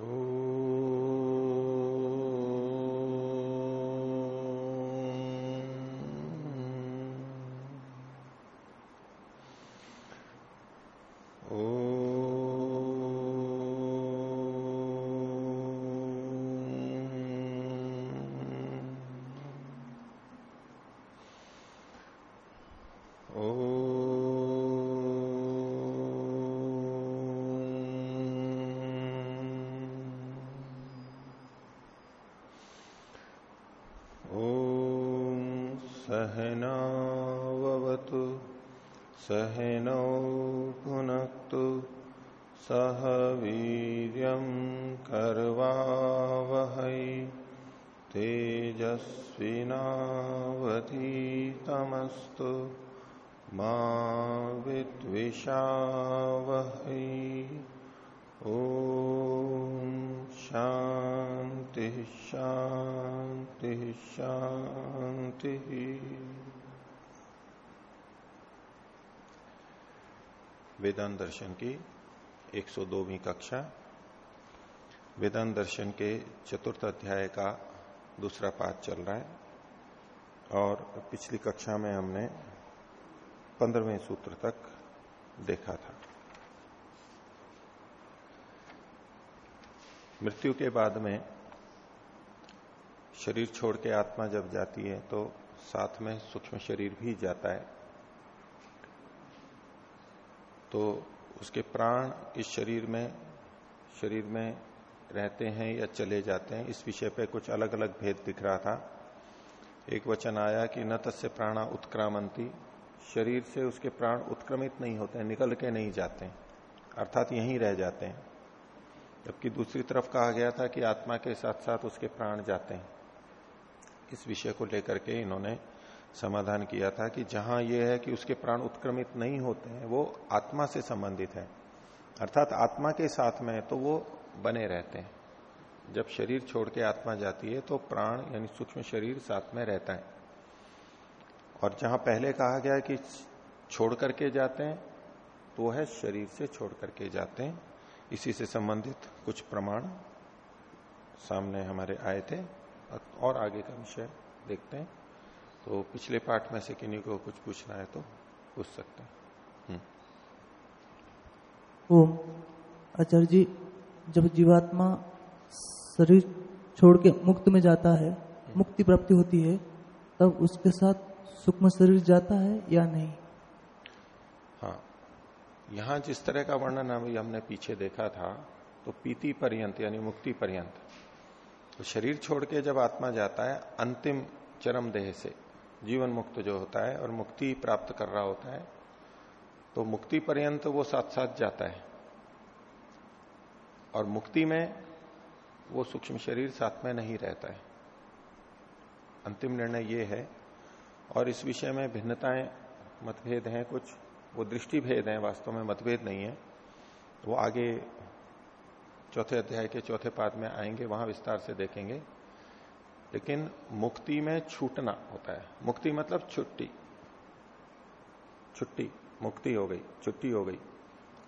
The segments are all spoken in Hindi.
Oh. सहनौ भुनक्तु सह वीर कर्वावहै तेजस्विनावधीतमस्तु मा विद्विषावहै ओ शांति शांति शांति वेदांत दर्शन की 102वीं कक्षा। वेदांत दर्शन के चतुर्थ अध्याय का दूसरा पाठ चल रहा है और पिछली कक्षा में हमने पंद्रहवें सूत्र तक देखा था। मृत्यु के बाद में शरीर छोड़ के आत्मा जब जाती है तो साथ में सूक्ष्म शरीर भी जाता है। तो उसके प्राण इस शरीर में शरीर में रहते हैं या चले जाते हैं। इस विषय पे कुछ अलग अलग भेद दिख रहा था। एक वचन आया कि न तस्य प्राणा उत्क्रामंती। शरीर से उसके प्राण उत्क्रमित नहीं होते हैं, निकल के नहीं जाते अर्थात यहीं रह जाते हैं। जबकि दूसरी तरफ़ कहा गया था कि आत्मा के साथ साथ उसके प्राण जाते हैं। इस विषय को लेकर के इन्होंने समाधान किया था कि जहाँ यह है कि उसके प्राण उत्क्रमित नहीं होते हैं, वो आत्मा से संबंधित है। अर्थात आत्मा के साथ में तो वो बने रहते हैं। जब शरीर छोड़ के आत्मा जाती है तो प्राण यानी सूक्ष्म शरीर साथ में रहता है। और जहाँ पहले कहा गया कि छोड़ करके जाते हैं तो है शरीर से छोड़ करके जाते हैं। इसी से संबंधित कुछ प्रमाण सामने हमारे आए थे। और आगे का विषय देखते हैं। तो पिछले पाठ में से किन्हीं को कुछ पूछना है तो पूछ सकते हैं। हम्म। ओम आचार्य जी जब जीवात्मा शरीर छोड़ के मुक्त में जाता है मुक्ति प्राप्ति होती है तब उसके साथ सूक्ष्म शरीर जाता है या नहीं? हाँ। यहाँ जिस तरह का वर्णन अभी हमने पीछे देखा था तो पीति पर्यंत यानी मुक्ति पर्यंत तो शरीर छोड़ के जब आत्मा जाता है अंतिम चरम देह से जीवन मुक्त जो होता है और मुक्ति प्राप्त कर रहा होता है तो मुक्ति पर्यंत वो साथ साथ जाता है। और मुक्ति में वो सूक्ष्म शरीर साथ में नहीं रहता है। अंतिम निर्णय ये है। और इस विषय में भिन्नताएँ, मतभेद हैं कुछ। वो दृष्टि भेद है, वास्तव में मतभेद नहीं है। वो आगे चौथे अध्याय के चौथे पाद में आएँगे, वहाँ विस्तार से देखेंगे। लेकिन मुक्ति में छूटना होता है। मुक्ति मतलब छुट्टी। छुट्टी, मुक्ति हो गई, छुट्टी हो गई।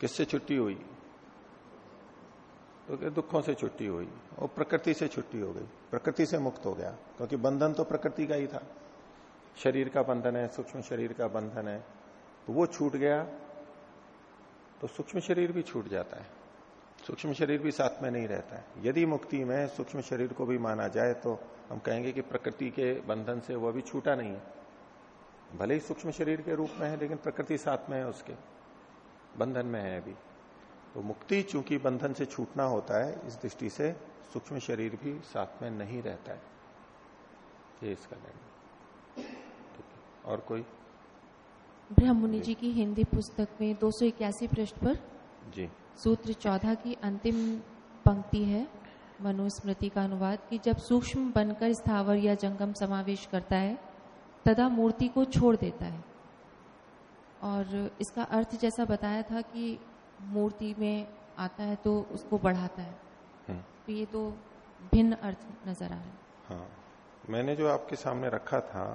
किससे छुट्टी हुई? तो दुखों से छुट्टी हुई और प्रकृति से छुट्टी हो गई। प्रकृति से मुक्त हो गया, क्योंकि बंधन तो प्रकृति का ही था। शरीर का बंधन है, सूक्ष्म शरीर का बंधन है। तो वो छूट गया तो सूक्ष्म शरीर भी छूट जाता है। सूक्ष्म शरीर भी साथ में नहीं रहता है। यदि मुक्ति में सूक्ष्म शरीर को भी माना जाए तो हम कहेंगे कि प्रकृति के बंधन से वो अभी छूटा नहीं है। भले ही सूक्ष्म शरीर के रूप में है लेकिन प्रकृति साथ में है उसके। बंधन में है अभी। तो मुक्ति चूँकि बंधन से छूटना होता है इस दृष्टि से सूक्ष्म शरीर भी साथ में नहीं रहता है। ये इसका निर्णय और कोई? ब्रह्ममुनि जी की हिंदी पुस्तक में दो सौ इक्यासी पृष्ठ पर। जी। सूत्र चौदह की अंतिम पंक्ति है मनुस्मृति का अनुवाद कि जब सूक्ष्म बनकर स्थावर या जंगम समावेश करता है तदा मूर्ति को छोड़ देता है। और इसका अर्थ जैसा बताया था कि मूर्ति में आता है तो उसको बढ़ाता है। हम्म। तो ये तो भिन्न अर्थ नज़र आ रहा है। हाँ। मैंने जो आपके सामने रखा था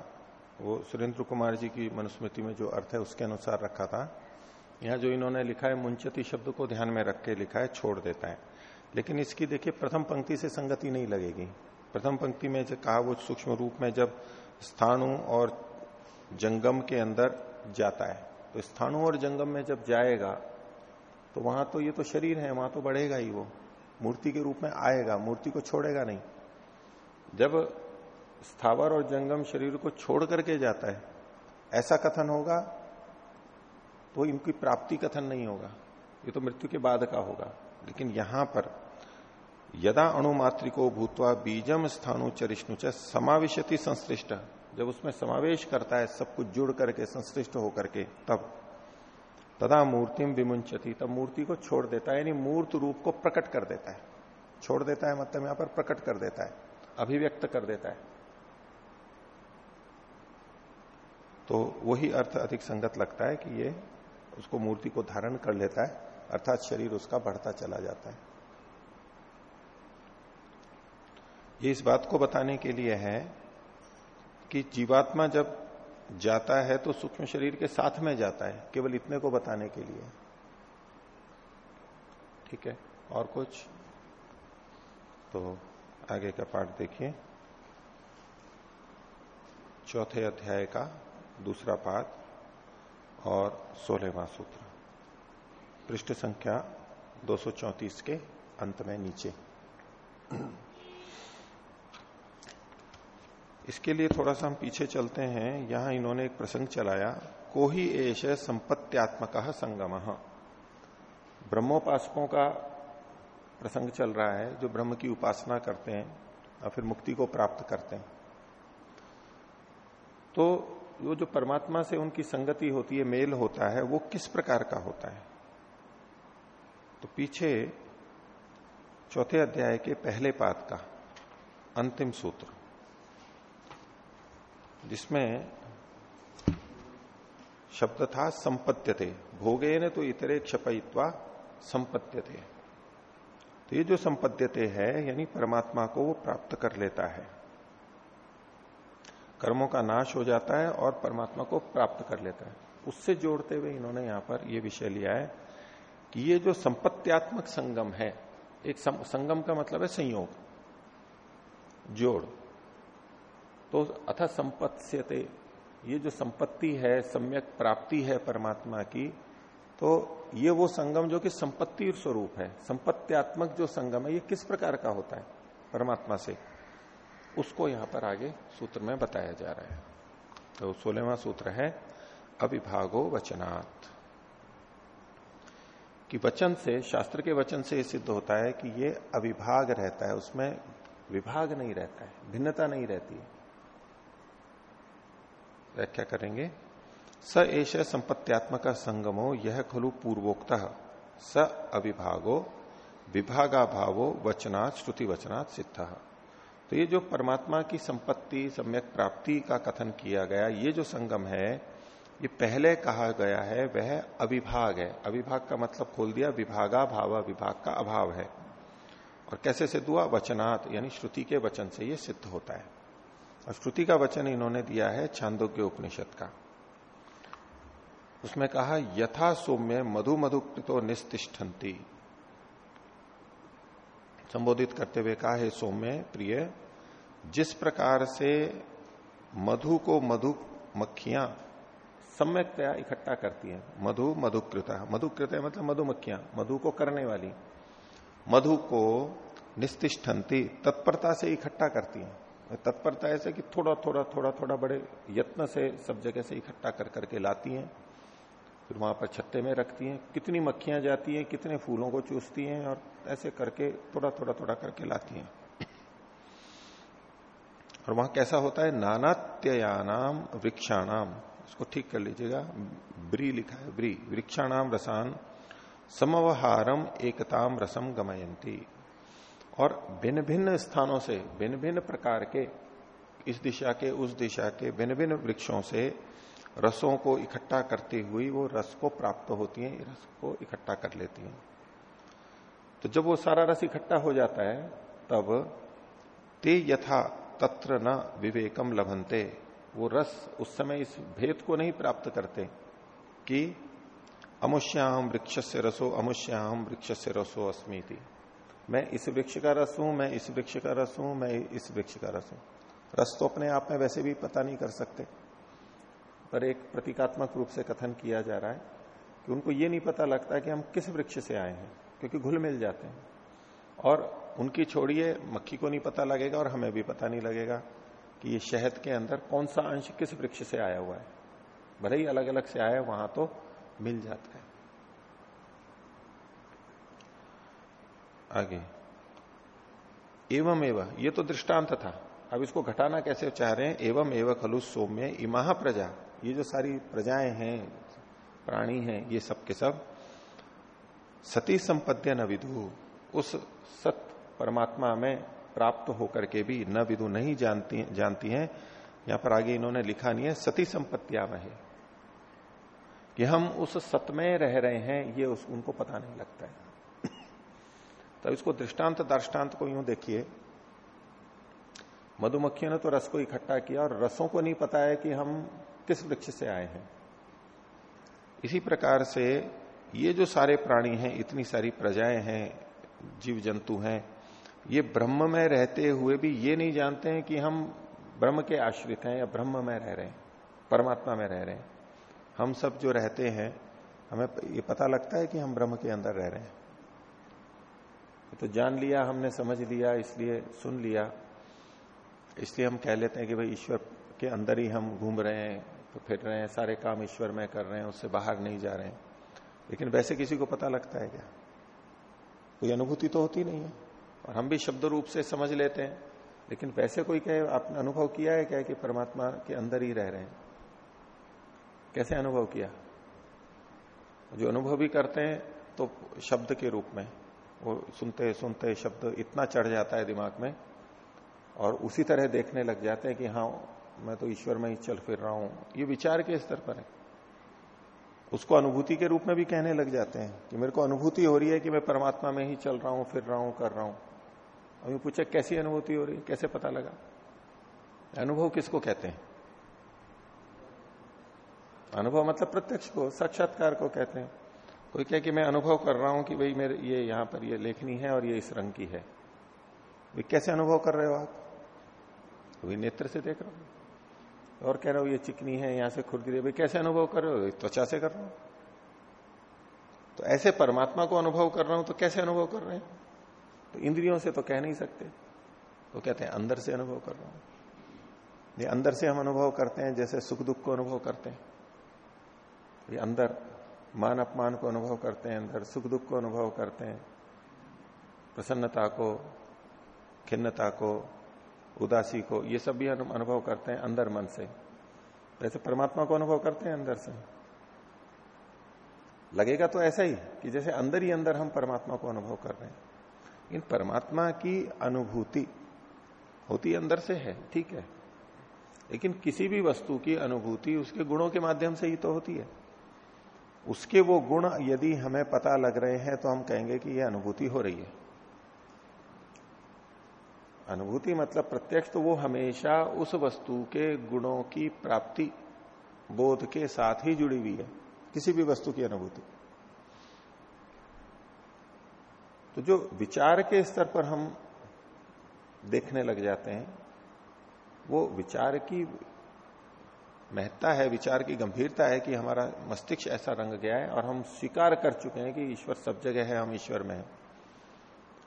वो सुरेंद्र कुमार जी की मनुस्मृति में जो अर्थ है उसके अनुसार रखा था। यहाँ जो इन्होंने लिखा है, मुंचती शब्द को ध्यान में रख के लिखा है, छोड़ देता है। लेकिन इसकी देखिए, प्रथम पंक्ति से संगति नहीं लगेगी। प्रथम पंक्ति में जो कहा, वो सूक्ष्म रूप में जब स्थानु और जंगम के अंदर जाता है तो स्थानु और जंगम में जब जाएगा तो वहाँ तो ये तो शरीर है, वहाँ तो बढ़ेगा ही वो। मूर्ति के रूप में आएगा, मूर्ति को छोड़ेगा नहीं। जब स्थावर और जंगम शरीर को छोड़ करके जाता है, ऐसा कथन होगा तो इनकी प्राप्ति कथन नहीं होगा। ये तो मृत्यु के बाद का होगा। लेकिन यहाँ पर यदा अणुमात्रिको भूतवा बीजम स्थानु चरिष्णु च समाविशति संश्लिष्ट। जब उसमें समावेश करता है, सब कुछ जुड़ करके, संश्लिष्ट होकर के, तब तदा मूर्तिम विमुंचती तब मूर्ति को छोड़ देता है, यानी मूर्त रूप को प्रकट कर देता है। छोड़ देता है मतलब यहाँ पर प्रकट कर देता है, अभिव्यक्त कर देता है। तो वही अर्थ अधिक संगत लगता है कि ये उसको मूर्ति को धारण कर लेता है, अर्थात शरीर उसका बढ़ता चला जाता है। ये इस बात को बताने के लिए है कि जीवात्मा जब जाता है तो सूक्ष्म शरीर के साथ में जाता है, केवल इतने को बताने के लिए। ठीक है? और कुछ? तो आगे का पाठ देखिए। चौथे अध्याय का दूसरा पाठ। और सोलहवा सूत्र। पृष्ठ संख्या 234 के अंत में नीचे। इसके लिए थोड़ा सा हम पीछे चलते हैं। यहाँ इन्होंने एक प्रसंग चलाया को ही एश संपत्त्यात्मक संगम। ब्रह्मोपासकों का प्रसंग चल रहा है, जो ब्रह्म की उपासना करते हैं और फिर मुक्ति को प्राप्त करते हैं। तो वो जो परमात्मा से उनकी संगति होती है, मेल होता है, वो किस प्रकार का होता है? तो पीछे चौथे अध्याय के पहले पाद का अंतिम सूत्र, जिसमें शब्द था संपत्त्यते भोगे न तो इतरे क्षपयित्वा संपत्त्यते। तो ये जो संपद्यते है, यानी परमात्मा को वो प्राप्त कर लेता है। कर्मों का नाश हो जाता है और परमात्मा को प्राप्त कर लेता है। उससे जोड़ते हुए इन्होंने यहाँ पर यह विषय लिया है कि ये जो संपत्त्यात्मक संगम है, एक संगम का मतलब है संयोग, जोड़। तो अथ संपत्स्यते, ये जो संपत्ति है, सम्यक प्राप्ति है परमात्मा की तो ये वो संगम जो कि संपत्ति स्वरूप है, संपत्त्यात्मक जो संगम है, ये किस प्रकार का होता है, परमात्मा से? उसको यहाँ पर आगे सूत्र में बताया जा रहा है। तो सोलहवा सूत्र है, अविभागो वचनात्। कि वचन से, शास्त्र के वचन से यह सिद्ध होता है कि ये अविभाग रहता है, उसमें विभाग नहीं रहता है, भिन्नता नहीं रहती है। व्याख्या करेंगे। स एश संपत्त्यात्मक संगमो, यह खलु पूर्वोक्त। स अविभागो विभागा भावो वचनात् श्रुति वचनात् सिद्ध। तो ये जो परमात्मा की संपत्ति, सम्यक प्राप्ति का कथन किया गया, ये जो संगम है, ये पहले कहा गया है, वह अविभाग है। अविभाग का मतलब खोल दिया, विभागा भाव, विभाग का अभाव है। और कैसे सिद्ध हुआ? वचनात्, यानी श्रुति के वचन से ये सिद्ध होता है। और श्रुति का वचन इन्होंने दिया है छांदोग्य उपनिषद का। उसमें कहा, यथा सौम्य मधु मधु मधुकृतो निस्तिष्ठन्ति। संबोधित करते हुए कहा, है सौम्य प्रिय, जिस प्रकार से मधु को मधु मक्खियाँ सम्यकतया इकट्ठा करती है, मधु मधुकृता, मधुकृत मतलब मधुमक्खियाँ, मधु को करने वाली, मधु को निस्तिष्ठन्ति, तत्परता से इकट्ठा करती है, तत्परता ऐसे कि थोड़ा थोड़ा थोड़ा थोड़ा बड़े यत्न से सब जगह से इकट्ठा कर, करके लाती हैं फिर वहाँ पर छत्ते में रखती हैं। कितनी मक्खियाँ जाती हैं, कितने फूलों को चूसती हैं और ऐसे करके थोड़ा थोड़ा थोड़ा करके लाती हैं। और वहाँ कैसा होता है? नानात्ययानाम वृक्षाणाम। इसको ठीक कर लीजिएगा। ब्री लिखा है, ब्री। वृक्षाणाम रसान समवहारम एकताम रसम गमयंती और भिन्न भिन्न स्थानों से भिन्न भिन्न प्रकार के, इस दिशा के, उस दिशा के भिन्न भिन्न वृक्षों से रसों को इकट्ठा करती हुई वो रस को प्राप्त होती है, रस को इकट्ठा कर लेती है। तो जब वो सारा रस इकट्ठा हो जाता है, तब ते यथा तत्र न विवेकम लभनते। वो रस उस समय इस भेद को नहीं प्राप्त करते कि अमुष्याम वृक्ष से रसो, अमुष्याम वृक्ष से रसो अस्मी मैं इस वृक्ष का रस हूँ, मैं इस वृक्ष का रस हूँ, मैं इस वृक्ष का रस हूँ। रस तो अपने आप में वैसे भी पता नहीं कर सकते। पर एक प्रतीकात्मक रूप से कथन किया जा रहा है कि उनको ये नहीं पता लगता कि हम किस वृक्ष से आए हैं, क्योंकि घुल मिल जाते हैं। और उनकी छोड़िए, मक्खी को नहीं पता लगेगा और हमें भी पता नहीं लगेगा कि ये शहद के अंदर कौन सा अंश किस वृक्ष से आया हुआ है। भले ही अलग अलग से आया वहाँ तो मिल जाता है। आगे। एवं एवं ये तो दृष्टांत था। अब इसको घटाना कैसे चाह रहे हैं? एवं एवं खलु सौम्य इमा प्रजा। ये जो सारी प्रजाएँ हैं, प्राणी हैं, ये सब के सब सती संपद्य न विदु उस सत परमात्मा में प्राप्त होकर के भी न विदु नहीं जानती जानती हैं। यहाँ पर आगे इन्होंने लिखा नहीं है, सती संपत्तिया में कि हम उस सत में रह रहे हैं, ये उस, उनको पता नहीं लगता है। तो इसको दृष्टांत दृष्टांत को यूँ देखिए। मधुमक्खियों ने तो रस को इकट्ठा किया और रसों को नहीं पता है कि हम किस वृक्ष से आए हैं। इसी प्रकार से ये जो सारे प्राणी हैं, इतनी सारी प्रजाएँ हैं जीव जंतु हैं, ये ब्रह्म में रहते हुए भी ये नहीं जानते हैं कि हम ब्रह्म के आश्रित हैं या ब्रह्म में रह रहे हैं परमात्मा में रह रहे हैं। हम सब जो रहते हैं, हमें ये पता लगता है कि हम ब्रह्म के अंदर रह रहे हैं। तो जान लिया, हमने समझ लिया, इसलिए सुन लिया। इसलिए हम कह लेते हैं कि भाई ईश्वर के अंदर ही हम घूम रहे हैं तो फिर रहे हैं, सारे काम ईश्वर में कर रहे हैं, उससे बाहर नहीं जा रहे हैं। लेकिन वैसे किसी को पता लगता है क्या? कोई अनुभूति तो होती नहीं है। और हम भी शब्द रूप से समझ लेते हैं, लेकिन वैसे कोई कहे, आपने अनुभव किया है क्या कि परमात्मा के अंदर ही रह रहे हैं? कैसे अनुभव किया? जो अनुभव भी करते हैं तो शब्द के रूप में, वो सुनते सुनते शब्द इतना चढ़ जाता है दिमाग में, और उसी तरह देखने लग जाते हैं कि हाँ मैं तो ईश्वर में ही चल फिर रहा हूँ। ये विचार के स्तर पर है। उसको अनुभूति के रूप में भी कहने लग जाते हैं कि मेरे को अनुभूति हो रही है कि मैं परमात्मा में ही चल रहा हूँ, फिर रहा हूँ, कर रहा हूँ। अभी पूछा, कैसी अनुभूति हो रही है? कैसे पता लगा? अनुभव किसको कहते हैं? अनुभव मतलब प्रत्यक्ष को, साक्षात्कार को कहते हैं। कोई कहे कि मैं अनुभव कर रहा हूँ कि भाई मेरे, ये यहाँ पर ये लेखनी है और ये इस रंग की है। कैसे अनुभव कर रहे हो आप? अभी नेत्र से देख रहा हूँ। और कह रहे हो, ये चिकनी है, यहाँ से खुरगिरी भाई, कैसे अनुभव कर रहे हो? त्वचा से कर रहा हूँ। तो ऐसे परमात्मा को अनुभव कर रहा हूँ तो कैसे अनुभव कर रहे हैं? तो इंद्रियों से तो कह नहीं सकते। तो कहते हैं, अंदर से अनुभव कर रहा हूँ। ये अंदर से हम अनुभव करते हैं, जैसे सुख दुख को अनुभव करते हैं। ये अंदर मान अपमान को अनुभव करते हैं, अंदर सुख दुख को अनुभव करते हैं। प्रसन्नता को, खिन्नता को उदासी को, ये सब भी अनुभव करते हैं अंदर मन से। वैसे परमात्मा को अनुभव करते हैं अंदर से। लगेगा तो ऐसा ही कि जैसे अंदर ही अंदर हम परमात्मा को अनुभव कर रहे हैं। इन परमात्मा की अनुभूति होती अंदर से है, ठीक है। लेकिन किसी भी वस्तु की अनुभूति उसके गुणों के माध्यम से ही तो होती है। उसके वो गुण यदि हमें पता लग रहे हैं तो हम कहेंगे कि यह अनुभूति हो रही है। अनुभूति मतलब प्रत्यक्ष तो वो हमेशा उस वस्तु के गुणों की प्राप्ति, बोध के साथ ही जुड़ी हुई है, किसी भी वस्तु की अनुभूति। तो जो विचार के स्तर पर हम देखने लग जाते हैं, वो विचार की महत्ता है, विचार की गंभीरता है कि हमारा मस्तिष्क ऐसा रंग गया है और हम स्वीकार कर चुके हैं कि ईश्वर सब जगह है, हम ईश्वर में हैं।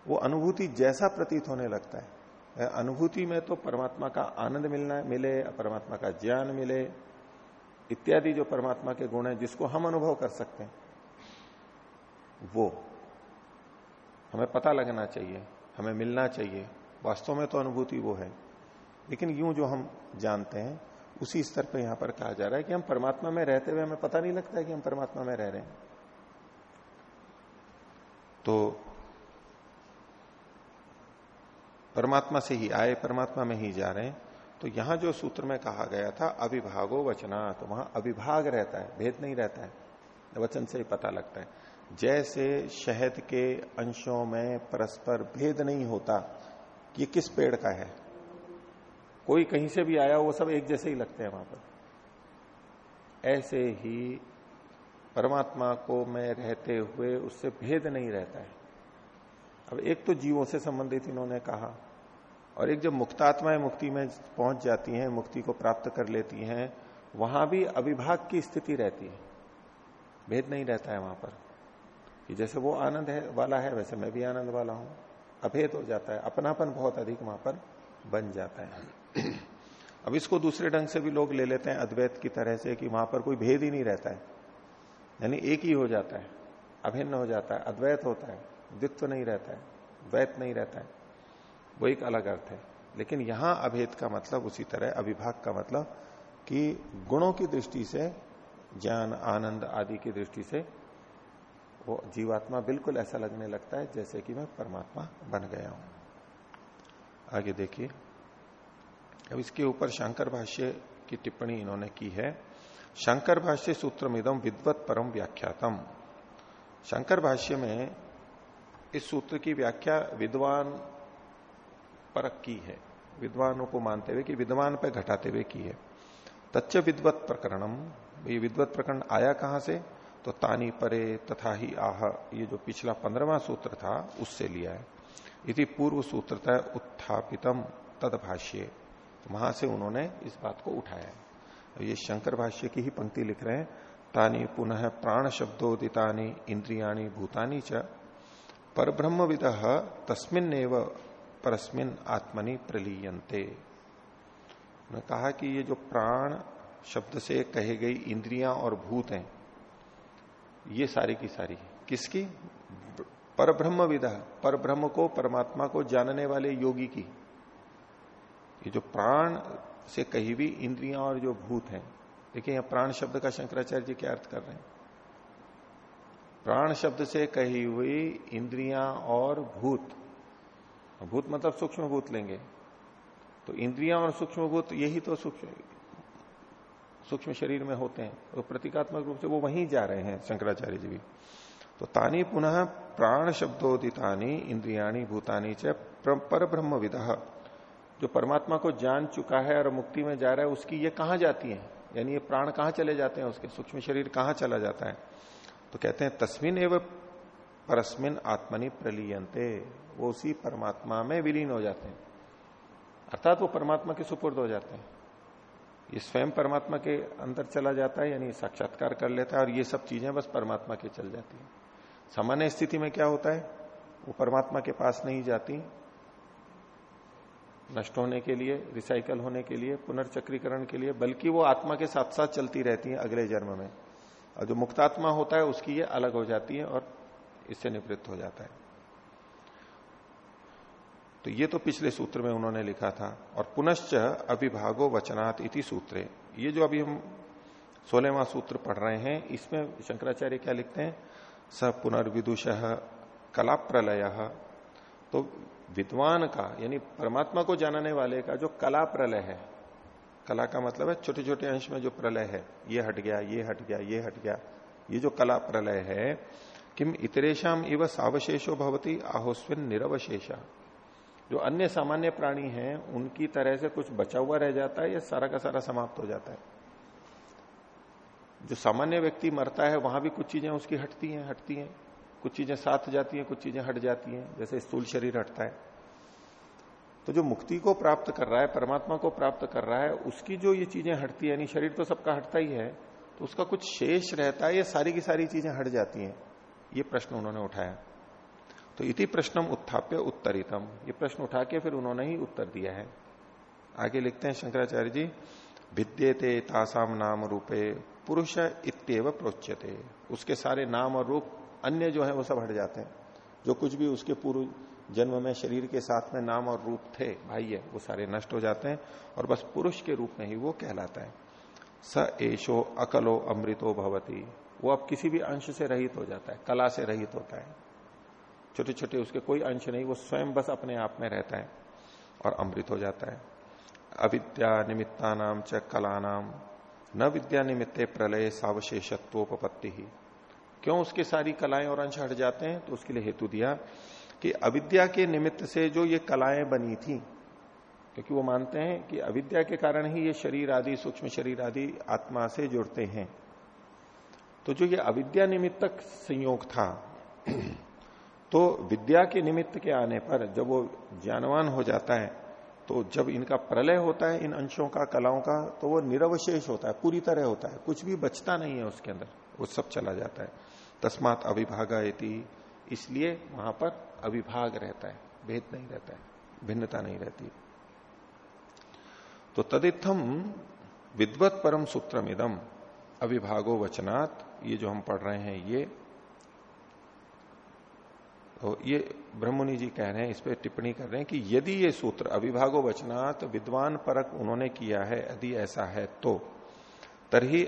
वो अनुभूति जैसा प्रतीत होने लगता है। अनुभूति में तो परमात्मा का आनंद मिलना, मिले, परमात्मा का ज्ञान मिले, इत्यादि जो परमात्मा के गुण है, जिसको हम अनुभव कर सकते हैं, वो हमें पता लगना चाहिए, हमें मिलना चाहिए। वास्तव में तो अनुभूति वो है। लेकिन यूँ जो हम जानते हैं, उसी स्तर पर यहाँ पर कहा जा रहा है कि हम परमात्मा में रहते हुए हमें पता नहीं लगता है कि हम परमात्मा में रह रहे हैं। तो परमात्मा से ही आए, परमात्मा में ही जा रहे हैं तो यहाँ जो सूत्र में कहा गया था अभिभागो वचना तो वहाँ अभिभाग रहता है, भेद नहीं रहता है। वचन से ही पता लगता है। जैसे शहद के अंशों में परस्पर भेद नहीं होता कि किस पेड़ का है? कोई कहीं से भी आया, वो सब एक जैसे ही लगते हैं वहाँ पर। ऐसे ही परमात्मा को मैं रहते हुए उससे भेद नहीं रहता है। अब एक तो जीवों से संबंधित इन्होंने कहा। और एक जब मुक्तात्माएँ मुक्ति में पहुँच जाती हैं, मुक्ति को प्राप्त कर लेती हैं, वहाँ भी अविभाग की स्थिति रहती है। भेद नहीं रहता है वहाँ पर। कि जैसे वो आनंद है, वाला है, वैसे मैं भी आनंद वाला हूँ। अभेद हो जाता है, अपनापन बहुत अधिक वहाँ पर बन जाता है। अब इसको दूसरे ढंग से भी लोग ले लेते हैं अद्वैत की तरह से कि वहाँ पर कोई भेद ही नहीं रहता है। यानी एक ही हो जाता है, अभिन्न हो जाता है, अद्वैत होता है। द्वित्व नहीं रहता है, द्वैत नहीं रहता है। वो एक अलग अर्थ है। लेकिन यहाँ अभेद का मतलब उसी तरह, अभिभाग का मतलब कि गुणों की दृष्टि से, ज्ञान, आनंद आदि की दृष्टि से वो जीवात्मा बिल्कुल ऐसा लगने लगता है जैसे कि मैं परमात्मा बन गया हूँ। आगे देखिए। अब इसके ऊपर शंकर भाष्य की टिप्पणी इन्होंने की है। शंकर भाष्य सूत्र सूत्रमिदम विद्वत परम व्याख्यातम। शंकर भाष्य में इस सूत्र की व्याख्या विद्वान परक की है। विद्वानों को मानते हुए कि विद्वान पर घटाते हुए की है। तच्च विद्वत प्रकरणम, ये विद्वत प्रकरण आया कहाँ से? तो तानी परे तथा ही आह, ये जो पिछला पंद्रवा सूत्र था, उससे लिया है। यदि पूर्व सूत्रता उत्थापितम तद भाष्य वहाँ से उन्होंने इस बात को उठाया है। ये शंकर भाष्य की ही पंक्ति लिख रहे हैं, तानी पुनः प्राण शब्दोदितानी, इंद्रियाणी, भूतानी च पर ब्रह्म विद तस्मिन परस्मिन आत्मनि प्रलीयंते कहा कि ये जो प्राण शब्द से कहे गई इंद्रियाँ और भूत हैं, ये सारी की सारी किसकी? पर ब्रह्म विदा पर ब्रह्म को, परमात्मा को जानने वाले योगी की। ये जो प्राण से कही हुई इंद्रियाँ और जो भूत हैं, देखिए यहाँ प्राण शब्द का शंकराचार्य जी क्या अर्थ कर रहे हैं? प्राण शब्द से कही हुई इंद्रियाँ और भूत। भूत मतलब सूक्ष्म भूत लेंगे। तो इंद्रियाँ और सूक्ष्म भूत यही तो सूक्ष्म सूक्ष्म शरीर में होते हैं। तो प्रतीकात्मक रूप से वो वहीं जा रहे हैं, शंकराचार्य जी भी। तो तानी पुनः प्राण शब्दोदितानी इंद्रियाणी भूतानी च पर ब्रह्म विदा जो परमात्मा को जान चुका है और मुक्ति में जा रहा है, उसकी ये कहाँ जाती है? यानी ये प्राण कहाँ चले जाते हैं उसके? सूक्ष्म शरीर कहाँ चला जाता है? तो कहते हैं, तस्मिन एवं परस्मिन आत्मनि प्रलीयंते वो उसी परमात्मा में विलीन हो जाते हैं। अर्थात वो परमात्मा के सुपुर्द हो जाते हैं। ये स्वयं परमात्मा के अंदर चला जाता है, यानी साक्षात्कार कर लेता है और ये सब चीज़ें बस परमात्मा के चल जाती है। सामान्य स्थिति में क्या होता है? वो परमात्मा के पास नहीं जाती। नष्ट होने के लिए रिसाइकल होने के लिए, पुनर्चक्रीकरण के लिए, बल्कि वो आत्मा के साथ साथ चलती रहती है अगले जन्म में। और जो मुक्तात्मा होता है उसकी ये अलग हो जाती है और इससे निवृत्त हो जाता है। तो ये तो पिछले सूत्र में उन्होंने लिखा था, और पुनश्च अभिभागो वचनात् इति सूत्रे। ये जो अभी हम सोलहवा सूत्र पढ़ रहे हैं, इसमें शंकराचार्य क्या लिखते हैं? स पुनर्विदुष कला प्रलय तो विद्वान का, यानी परमात्मा को जानने वाले का जो कला प्रलय है कला का मतलब है छोटे छोटे अंश में जो प्रलय है, ये हट गया, ये हट गया, ये हट गया। ये जो कला प्रलय है, किम इतरेशम इव सावशेषो भवती, आहोस्विन निरवशेषा। जो अन्य सामान्य प्राणी हैं, उनकी तरह से कुछ बचा हुआ रह जाता है, या सारा का सारा समाप्त हो जाता है। जो सामान्य व्यक्ति मरता है, वहाँ भी कुछ चीज़ें उसकी हटती हैं हटती हैं। कुछ चीज़ें साथ जाती हैं, कुछ चीज़ें हट जाती हैं। जैसे स्थूल शरीर हटता है। तो जो मुक्ति को प्राप्त कर रहा है, परमात्मा को प्राप्त कर रहा है, उसकी जो ये चीज़ें हटती है, यानी शरीर तो सबका हटता ही है तो उसका कुछ शेष रहता है, ये सारी की सारी चीज़ें हट जाती हैं। ये प्रश्न उन्होंने उठाया। तो इति प्रश्नम उत्थाप्य उत्तरितम। ये प्रश्न उठा के फिर उन्होंने ही उत्तर दिया है। आगे लिखते हैं शंकराचार्य जी विद्यते तासाम नाम रूपे, पुरुष इतव प्रोच्यते। उसके सारे नाम और रूप अन्य जो है, वो सब हट जाते हैं। जो कुछ भी उसके पूर्व जन्म में शरीर के साथ में नाम और रूप थे, भाई है, वो सारे नष्ट हो जाते हैं और बस पुरुष के रूप में ही वो कहलाता है। स एशो अकलो अमृतो भवती। वो अब किसी भी अंश से रहित हो जाता है, कला से रहित होता है। छोटे छोटे उसके कोई अंश नहीं, वो स्वयं बस अपने आप में रहता है और अमृत हो जाता है। अविद्या निमित्ता नाम च कला नाम न विद्या निमित्ते प्रलय सावशेषत्वोपत्ति ही क्यों उसके सारी कलाएँ और अंश हट जाते हैं? तो उसके लिए हेतु दिया कि अविद्या के निमित्त से जो ये कलाएँ बनी थी, क्योंकि वो मानते हैं कि अविद्या के कारण ही ये शरीर आदि, सूक्ष्म शरीर आदि आत्मा से जुड़ते हैं। तो जो ये अविद्या निमित्तक संयोग था तो विद्या के निमित्त के आने पर जब वो ज्ञानवान हो जाता है तो जब इनका प्रलय होता है इन अंशों का, कलाओं का तो वो निरवशेष होता है, पूरी तरह होता है, कुछ भी बचता नहीं है उसके अंदर, वो सब चला जाता है। तस्मात अविभागा इसलिए वहाँ पर अविभाग रहता है, भेद नहीं रहता है, भिन्नता नहीं रहती तो तदिथम विद्वत परम सूत्रम इदम, अविभागो वचनात्, ये जो हम पढ़ रहे हैं ये तो ये ब्रह्मणि जी कह रहे हैं, इस पर टिप्पणी कर रहे हैं कि यदि ये सूत्र अविभागो वचनात्, विद्वान परक उन्होंने किया है, यदि ऐसा है तो तरही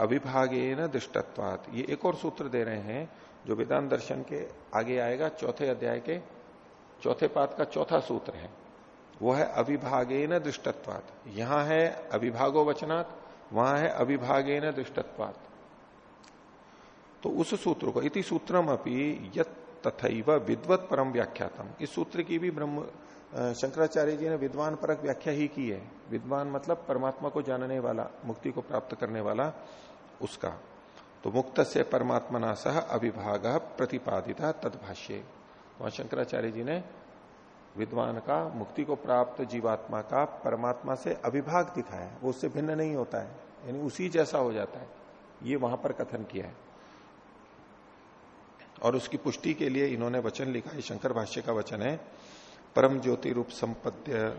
अविभागे न दृष्टत्वात। ये एक और सूत्र दे रहे हैं जो वेदांत दर्शन के आगे आएगा, चौथे अध्याय के चौथे पाद का चौथा सूत्र है। वो है अविभागे न दृष्टत्वात। यहाँ है अविभागो वचनात्, वहाँ है अविभागे न दृष्टत्वात। तो उस सूत्र को, इति सूत्रम अपनी यत तथा विद्वत परम व्याख्यातम। इस सूत्र की भी ब्रह्म शंकराचार्य जी ने विद्वान परक व्याख्या ही की है। विद्वान मतलब परमात्मा को जानने वाला, मुक्ति को प्राप्त करने वाला, उसका। तो मुक्त से परमात्मना सह अविभाग प्रतिपादिता तदभाष्य। वहाँ शंकराचार्य जी ने विद्वान का, मुक्ति को प्राप्त जीवात्मा का परमात्मा से अविभाग दिखाया। है वो उससे भिन्न नहीं होता है, यानी उसी जैसा हो जाता है। ये वहाँ पर कथन किया है। और उसकी पुष्टि के लिए इन्होंने वचन लिखा है शंकर भाष्य का वचन है, परम ज्योति रूप संपद्य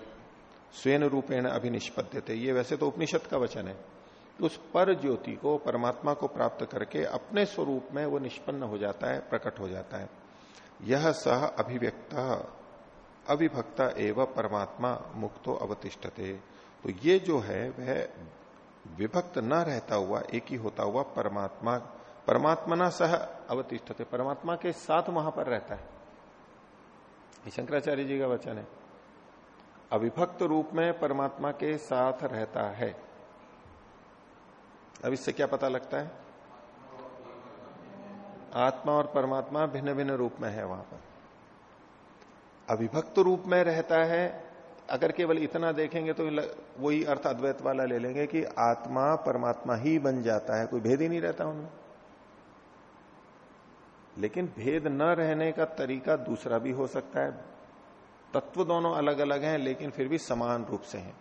स्वयं रूपेण अभिनिष्पद्य ये वैसे तो उपनिषद का वचन है। उस पर ज्योति को, परमात्मा को प्राप्त करके अपने स्वरूप में वो निष्पन्न हो जाता है, प्रकट हो जाता है। यह सह अभिव्यक्त, अविभक्ता एवं परमात्मा मुक्तो अवतिष्ठते। तो ये जो है, वह विभक्त न रहता हुआ, एक ही होता हुआ परमात्मा परमात्मा न सह अवतिष्ठते। परमात्मा के साथ वहाँ पर रहता है। शंकराचार्य जी का वचन है। अविभक्त रूप में परमात्मा के साथ रहता है। अब इससे क्या पता लगता है? आत्मा और परमात्मा भिन्न भिन्न रूप में है वहाँ पर। अविभक्त रूप में रहता है। अगर केवल इतना देखेंगे तो वही अर्थ अद्वैत वाला ले लेंगे कि आत्मा परमात्मा ही बन जाता है, कोई भेद ही नहीं रहता उनमें। लेकिन भेद न रहने का तरीका दूसरा भी हो सकता है। तत्व दोनों अलग अलग हैं, लेकिन फिर भी समान रूप से हैं।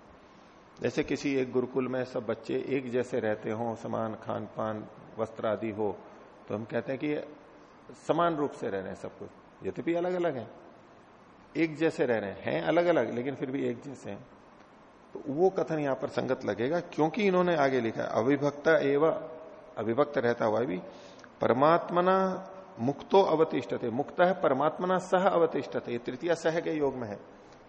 जैसे किसी एक गुरुकुल में सब बच्चे एक जैसे रहते हो, समान खान पान, वस्त्र आदि हो तो हम कहते हैं कि समान रूप से रह रहे हैं सब कुछ। यद्यपि अलग अलग है। एक जैसे रह रहे हैं अलग अलग लेकिन फिर भी एक जैसे हैं। तो वो कथन यहाँ पर संगत लगेगा, क्योंकि इन्होंने आगे लिखा अविभक्ता एवं अविभक्त रहता हुआ भी, परमात्मना मुक्तो अवतिष्ठते, मुक्त है परमात्मना सह अवतिष्ठते तृतीय सह के योग में है।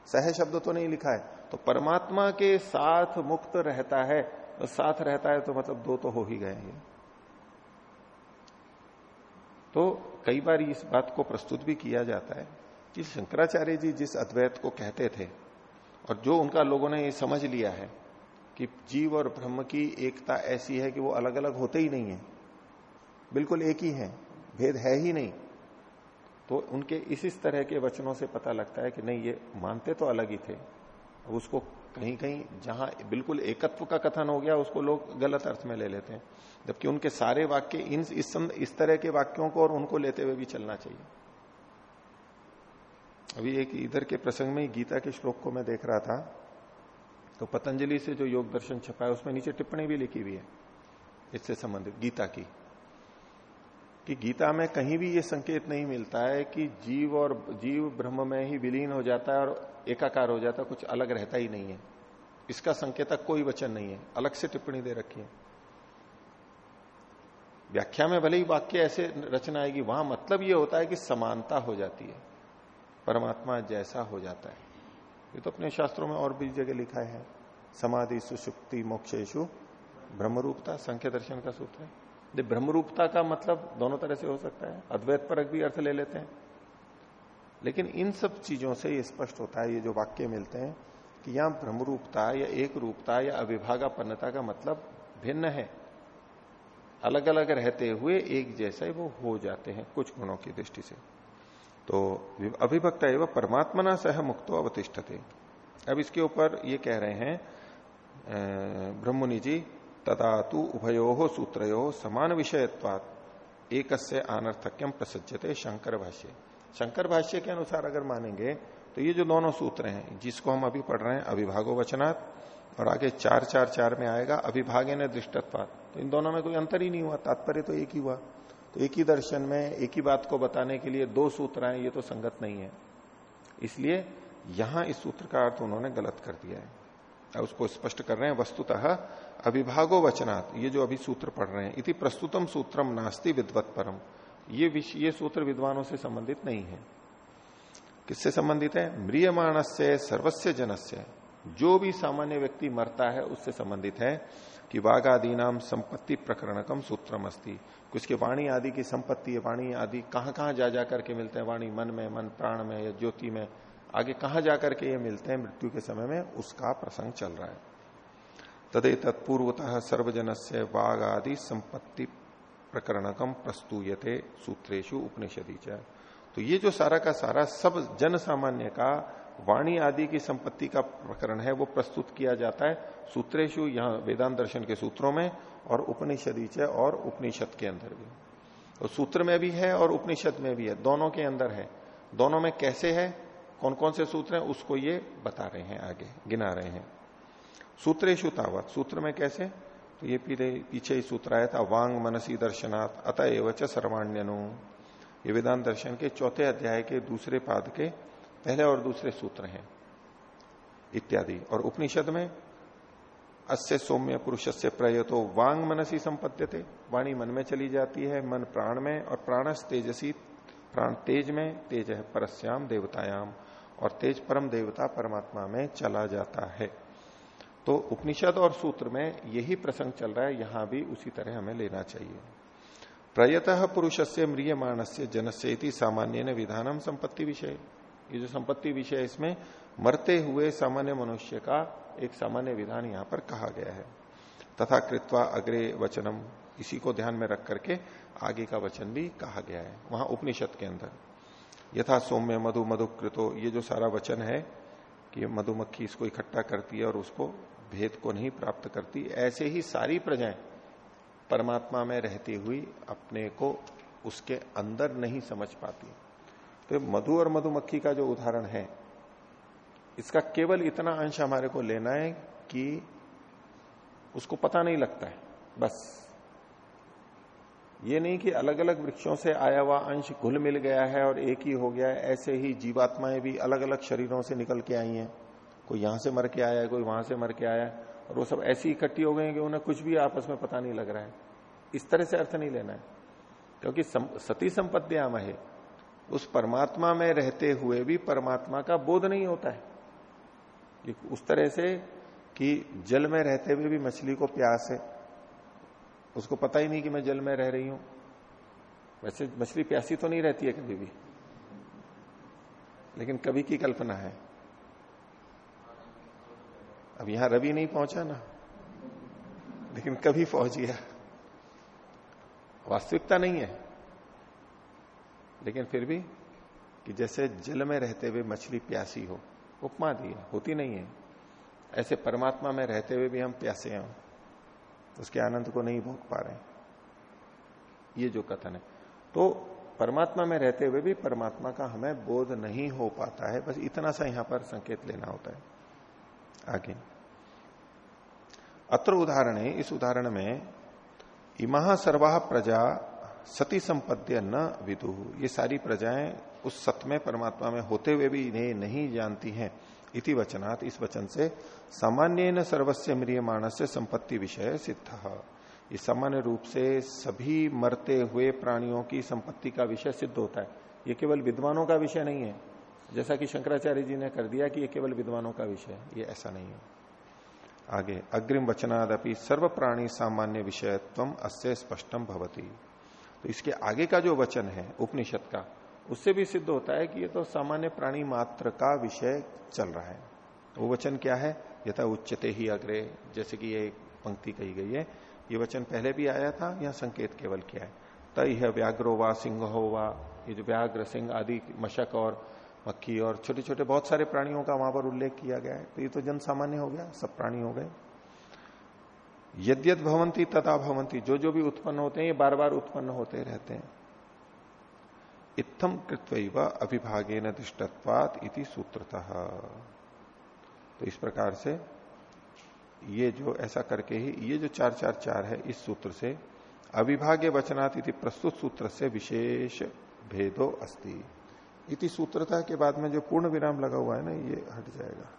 सह शब्द तो नहीं लिखा है तो परमात्मा के साथ मुक्त रहता है तो साथ रहता है तो मतलब दो तो हो ही गए ये तो कई बार इस बात को प्रस्तुत भी किया जाता है कि शंकराचार्य जी जिस अद्वैत को कहते थे और जो उनका लोगों ने ये समझ लिया है कि जीव और ब्रह्म की एकता ऐसी है कि वो अलग अलग होते ही नहीं है, बिल्कुल एक ही है, भेद है ही नहीं। तो उनके इस इस तरह के वचनों से पता लगता है कि नहीं, ये मानते तो अलग ही थे अब उसको कहीं कहीं जहाँ बिल्कुल एकत्व का कथन हो गया उसको लोग गलत अर्थ में ले लेते हैं। जबकि उनके सारे वाक्य इन इस, इस तरह के वाक्यों को और उनको लेते हुए भी चलना चाहिए। अभी एक इधर के प्रसंग में गीता के श्लोक को मैं देख रहा था तो पतंजलि से जो योग दर्शन छपा है उसमें नीचे टिप्पणी भी लिखी हुई है इससे संबंधित गीता की। कि गीता में कहीं भी ये संकेत नहीं मिलता है कि जीव और जीव ब्रह्म में ही विलीन हो जाता है और एकाकार हो जाता, कुछ अलग रहता ही नहीं है। इसका संकेतक कोई वचन नहीं है। अलग से टिप्पणी दे रखी है। व्याख्या में भले ही वाक्य ऐसे रचना आएगी, वहाँ मतलब यह होता है कि समानता हो जाती है। परमात्मा जैसा हो जाता है। ये तो अपने शास्त्रों में और भी जगह लिखा है। समाधि सुषुप्ति मोक्षेशु ब्रह्मरूपता संख्य दर्शन का सूत्र है। ब्रह्मरूपता का मतलब दोनों तरह से हो सकता है। अद्वैत परक भी अर्थ ले लेते हैं। लेकिन इन सब चीज़ों से ये स्पष्ट होता है, ये जो वाक्य मिलते हैं, कि यहाँ ब्रह्मरूपता या एक रूपता या अविभागापन्नता का मतलब भिन्न है। अलग अलग रहते हुए एक जैसे वो हो जाते हैं कुछ गुणों की दृष्टि से। तो अभिभक्त एवं परमात्मना सह मुक्तो अवतिष्ठते। अब इसके ऊपर ये कह रहे हैं ब्रह्मनि जी, तदा तु उभयो सूत्रो समान विषयत्वात एक अनर्थक्यम प्रसज्जते शंकर भाष्य शंकर भाष्य के अनुसार अगर मानेंगे तो ये जो दोनों सूत्र हैं, जिसको हम अभी पढ़ रहे हैं अभिभागो वचनात्, और आगे चार चार चार में आएगा अभिभागे ने दृष्टत्वात। तो इन दोनों में कोई अंतर ही नहीं हुआ, तात्पर्य तो एक ही हुआ। तो एक ही दर्शन में, एक ही बात को बताने के लिए दो सूत्र आए ये तो संगत नहीं है। इसलिए यहाँ इस सूत्र का अर्थ उन्होंने गलत कर दिया है। अब उसको स्पष्ट कर रहे हैं, वस्तुतः अभिभागो वचनात्, ये जो अभी सूत्र पढ़ रहे हैं, इति प्रस्तुतम सूत्रम नास्ती विद्वत परम ये ये सूत्र विद्वानों से संबंधित नहीं है। किससे संबंधित है? म्रियमाण से सर्वस्व जनस्य। जो भी सामान्य व्यक्ति मरता है, उससे संबंधित है कि वाघ आदि नाम संपत्ति प्रकरणकम सूत्रम अस्ति उसके वाणी आदि की संपत्ति, वाणी आदि कहाँ कहाँ जा जाकर के मिलते हैं? वाणी मन में, मन प्राण में, या ज्योति में। आगे कहाँ जाकर के ये मिलते हैं? मृत्यु के समय में उसका प्रसंग चल रहा है। तदे तत्पूर्वतः सर्वजन से वाघ आदि संपत्ति प्रकरणकम प्रस्तुयते सूत्रेशु उपनिषदी तो ये जो सारा का सारा, सब जन सामान्य का, वाणी आदि की संपत्ति का प्रकरण है, वो प्रस्तुत किया जाता है सूत्रेशु यहाँ वेदांत दर्शन के सूत्रों में, और उपनिषदीच और उपनिषद के अंदर भी। तो सूत्र में भी है, और उपनिषद में भी है, दोनों के अंदर है। दोनों में कैसे है कौन कौन से सूत्र हैं, उसको ये बता रहे हैं आगे, गिना रहे हैं। सूत्रेशु तावत, सूत्र में कैसे? तो ये पीछे ही सूत्र आया था, वांग मनसी दर्शनात् अतएव च सर्वाण्यनु। ये वेदांत दर्शन के चौथे अध्याय के दूसरे पाद के पहले और दूसरे सूत्र हैं, इत्यादि। और उपनिषद में, अस्य सौम्य पुरुष से प्रयतो वांग मनसी संपत्ति वाणी मन में चली जाती है, मन प्राण में, और प्राणस तेजसी प्राण तेज में, तेज है परस्याम देवतायाम, और तेज परम देवता परमात्मा में चला जाता है। तो उपनिषद और सूत्र में यही प्रसंग चल रहा है, यहाँ भी उसी तरह हमें लेना चाहिए। प्रयत पुरुष से म्रियमाण से जनस्य सामान्य ने विधानम संपत्ति विषय। ये जो संपत्ति विषय इसमें मरते हुए सामान्य मनुष्य का एक सामान्य विधान यहाँ पर कहा गया है। तथा कृत्वा अग्रे वचनम, इसी को ध्यान में रख करके आगे का वचन भी कहा गया है, वहाँ उपनिषद के अंदर। यथा सौम्य मधु मधुकृतो, ये जो सारा वचन है कि मधुमक्खी इसको इकट्ठा करती है और उसको भेद को नहीं प्राप्त करती। ऐसे ही सारी प्रजाएँ परमात्मा में रहती हुई अपने को उसके अंदर नहीं समझ पाती। तो मधु और मधुमक्खी का जो उदाहरण है, इसका केवल इतना अंश हमारे को लेना है कि उसको पता नहीं लगता है। बस। ये नहीं कि अलग अलग वृक्षों से आया हुआ अंश घुल मिल गया है और एक ही हो गया है, ऐसे ही जीवात्माएँ भी अलग अलग शरीरों से निकल के आई हैं। कोई यहाँ से मर के आया है कोई वहाँ से मर के आया है और वो सब ऐसी इकट्ठी हो गई कि उन्हें कुछ भी आपस में पता नहीं लग रहा है। इस तरह से अर्थ नहीं लेना है क्योंकि सम, सती आम है। उस परमात्मा में रहते हुए भी परमात्मा का बोध नहीं होता है। उस तरह से कि जल में रहते हुए भी मछली को प्यास है। उसको पता ही नहीं कि मैं जल में रह रही हूँ। वैसे मछली प्यासी तो नहीं रहती है कभी भी। लेकिन कभी की कल्पना है। अब यहाँ रवि नहीं पहुँचा ना। लेकिन कभी पहुँच गया। वास्तविकता नहीं है। लेकिन फिर भी कि जैसे जल में रहते हुए मछली प्यासी हो, उपमा दी है, होती नहीं है। ऐसे परमात्मा में रहते हुए भी हम प्यासे हैं। उसके आनंद को नहीं भोग पा रहे ये जो कथन है। तो परमात्मा में रहते हुए भी परमात्मा का हमें बोध नहीं हो पाता है। बस इतना सा यहाँ पर संकेत लेना होता है। आगे। अत्र उदाहरण, इस उदाहरण में, इमा सर्वा प्रजा सती संपद्य न विदु। ये सारी प्रजाएँ उस सत में, परमात्मा में होते हुए भी इन्हें नहीं जानती हैं, इति वचनात्। इस वचन से सामान्य न सर्वस्व मृिय मानस से संपत्ति विषय सिद्ध। ये सामान्य रूप से सभी मरते हुए प्राणियों की संपत्ति का विषय सिद्ध होता है। ये केवल विद्वानों का विषय नहीं है। जैसा कि शंकराचार्य जी ने कर दिया कि ये केवल विद्वानों का विषय है, ये ऐसा नहीं है। आगे, अग्रिम वचनादपि सर्व प्राणी सामान्य विषयत्व अस्य स्पष्टम भवती। तो इसके आगे का जो वचन है, उपनिषद का, उससे भी सिद्ध होता है कि ये तो सामान्य प्राणी मात्र का विषय चल रहा है। वो वचन क्या है? यथा उच्चते ही अग्रे, जैसे कि ये पंक्ति कही गई है। ये वचन पहले भी आया था या संकेत केवल किया है। तय है व्याघ्रो वा सिंह हो वा, ये जो व्याघ्र, सिंह आदि मशक और मक्खी और छोटे छोटे बहुत सारे प्राणियों का वहाँ पर उल्लेख किया गया है। तो ये तो जन सामान्य हो गया, सब प्राणी हो गए। यद्यत भवंती तथा भवंती जो जो भी उत्पन्न होते हैं, ये बार बार उत्पन्न होते रहते हैं। इत्थम कृत्व अभिभागे न इति सूत्रतः। तो इस प्रकार से ये जो, ऐसा करके ही, ये जो चार चार चार है, इस सूत्र से अविभाग्य वचनात् इति प्रस्तुत सूत्र से विशेष भेदो अस्ति। इति सूत्रता के बाद में जो पूर्ण विराम लगा हुआ है ना, ये हट जाएगा।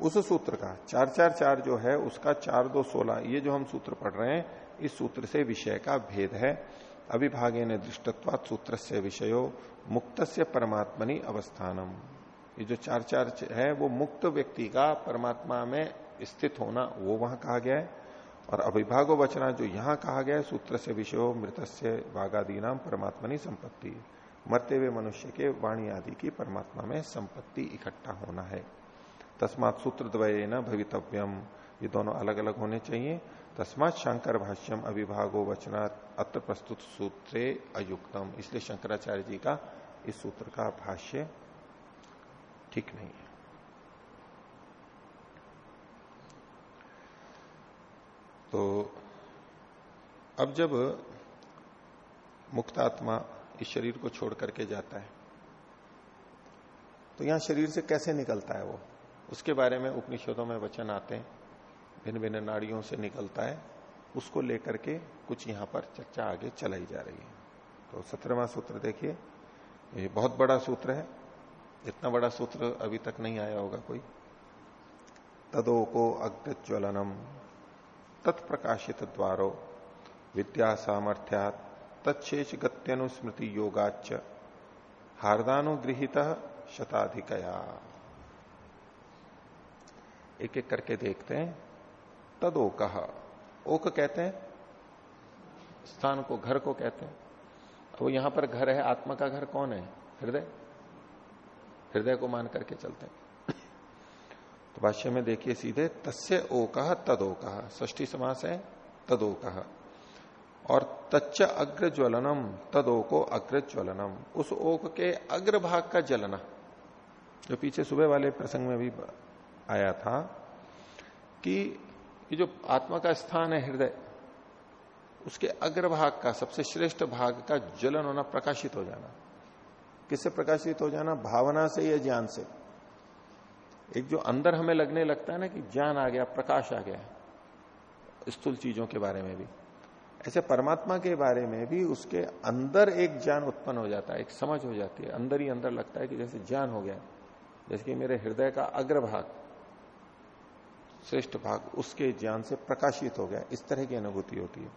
उस सूत्र का, चार चार चार जो है, उसका चार दो सोलह, ये जो हम सूत्र पढ़ रहे हैं, इस सूत्र से विषय का भेद है। अभिभागे ने दृष्टत्वात सूत्र से विषयो मुक्त से परमात्मनि अवस्थानम। ये जो चार चार है, वो मुक्त व्यक्ति का परमात्मा में स्थित होना, वो वहाँ कहा गया है। और अभिभागो वचना जो यहाँ कहा गया है सूत्र से विषयो मृत से वागादी नाम परमात्मनि संपत्ति। मरते हुए मनुष्य के वाणी आदि की परमात्मा में संपत्ति इकट्ठा होना है। तस्मात सूत्र द्वय न भवितव्यम। ये दोनों अलग अलग होने चाहिए। तस्मात शंकर भाष्यम अभिभागो वचना अत्र प्रस्तुत सूत्र अयुक्तम। इसलिए शंकराचार्य जी का इस सूत्र का भाष्य ठीक नहीं है। तो अब जब मुक्तात्मा इस शरीर को छोड़ करके जाता है। तो यहाँ शरीर से कैसे निकलता है वो? उसके बारे में उपनिषदों में वचन आते हैं। भिन्न भिन्न नाड़ियों से निकलता है। उसको लेकर के कुछ यहाँ पर चर्चा आगे चलाई जा रही है। तो सत्रहवा सूत्र देखिए। ये बहुत बड़ा सूत्र है। इतना बड़ा सूत्र अभी तक नहीं आया होगा कोई। तदो को अग्रज्वलनम तत्प्रकाशित द्वारो, विद्या सामर्थ्या तत्शेष गत्यनुस्मृति योगाच हार्दानुगृहित शताधिकया। एक एक करके देखते हैं। तदोक। ओक कहते हैं। स्थान को घर को कहते हैं। वो यहाँ पर घर है, आत्मा का घर कौन है? हृदय। हृदय को मान करके चलते हैं। तो भाष्य में देखिए सीधे, तस्य ओक, तदोक। ष्टी समास है, तदोक। और तच्च अग्र ज्वलनम तदोको अग्र ज्वलनम उस ओक के अग्र भाग का जलना जो पीछे सुबह वाले प्रसंग में भी आया था, कि ये जो आत्मा का स्थान है हृदय, उसके अग्रभाग का, सबसे श्रेष्ठ भाग का ज्वलन होना प्रकाशित हो जाना। किससे प्रकाशित हो जाना? भावना से या ज्ञान से? एक जो अंदर हमें लगने लगता है ना कि ज्ञान आ गया, प्रकाश आ गया, स्थूल चीज़ों के बारे में भी। ऐसे परमात्मा के बारे में भी उसके अंदर एक ज्ञान उत्पन्न हो जाता है, एक समझ हो जाती है, अंदर ही अंदर लगता है कि जैसे ज्ञान हो गया, जैसे कि मेरे हृदय का अग्रभाग, श्रेष्ठ भाग, उसके ज्ञान से प्रकाशित हो गया, इस तरह की अनुभूति होती है।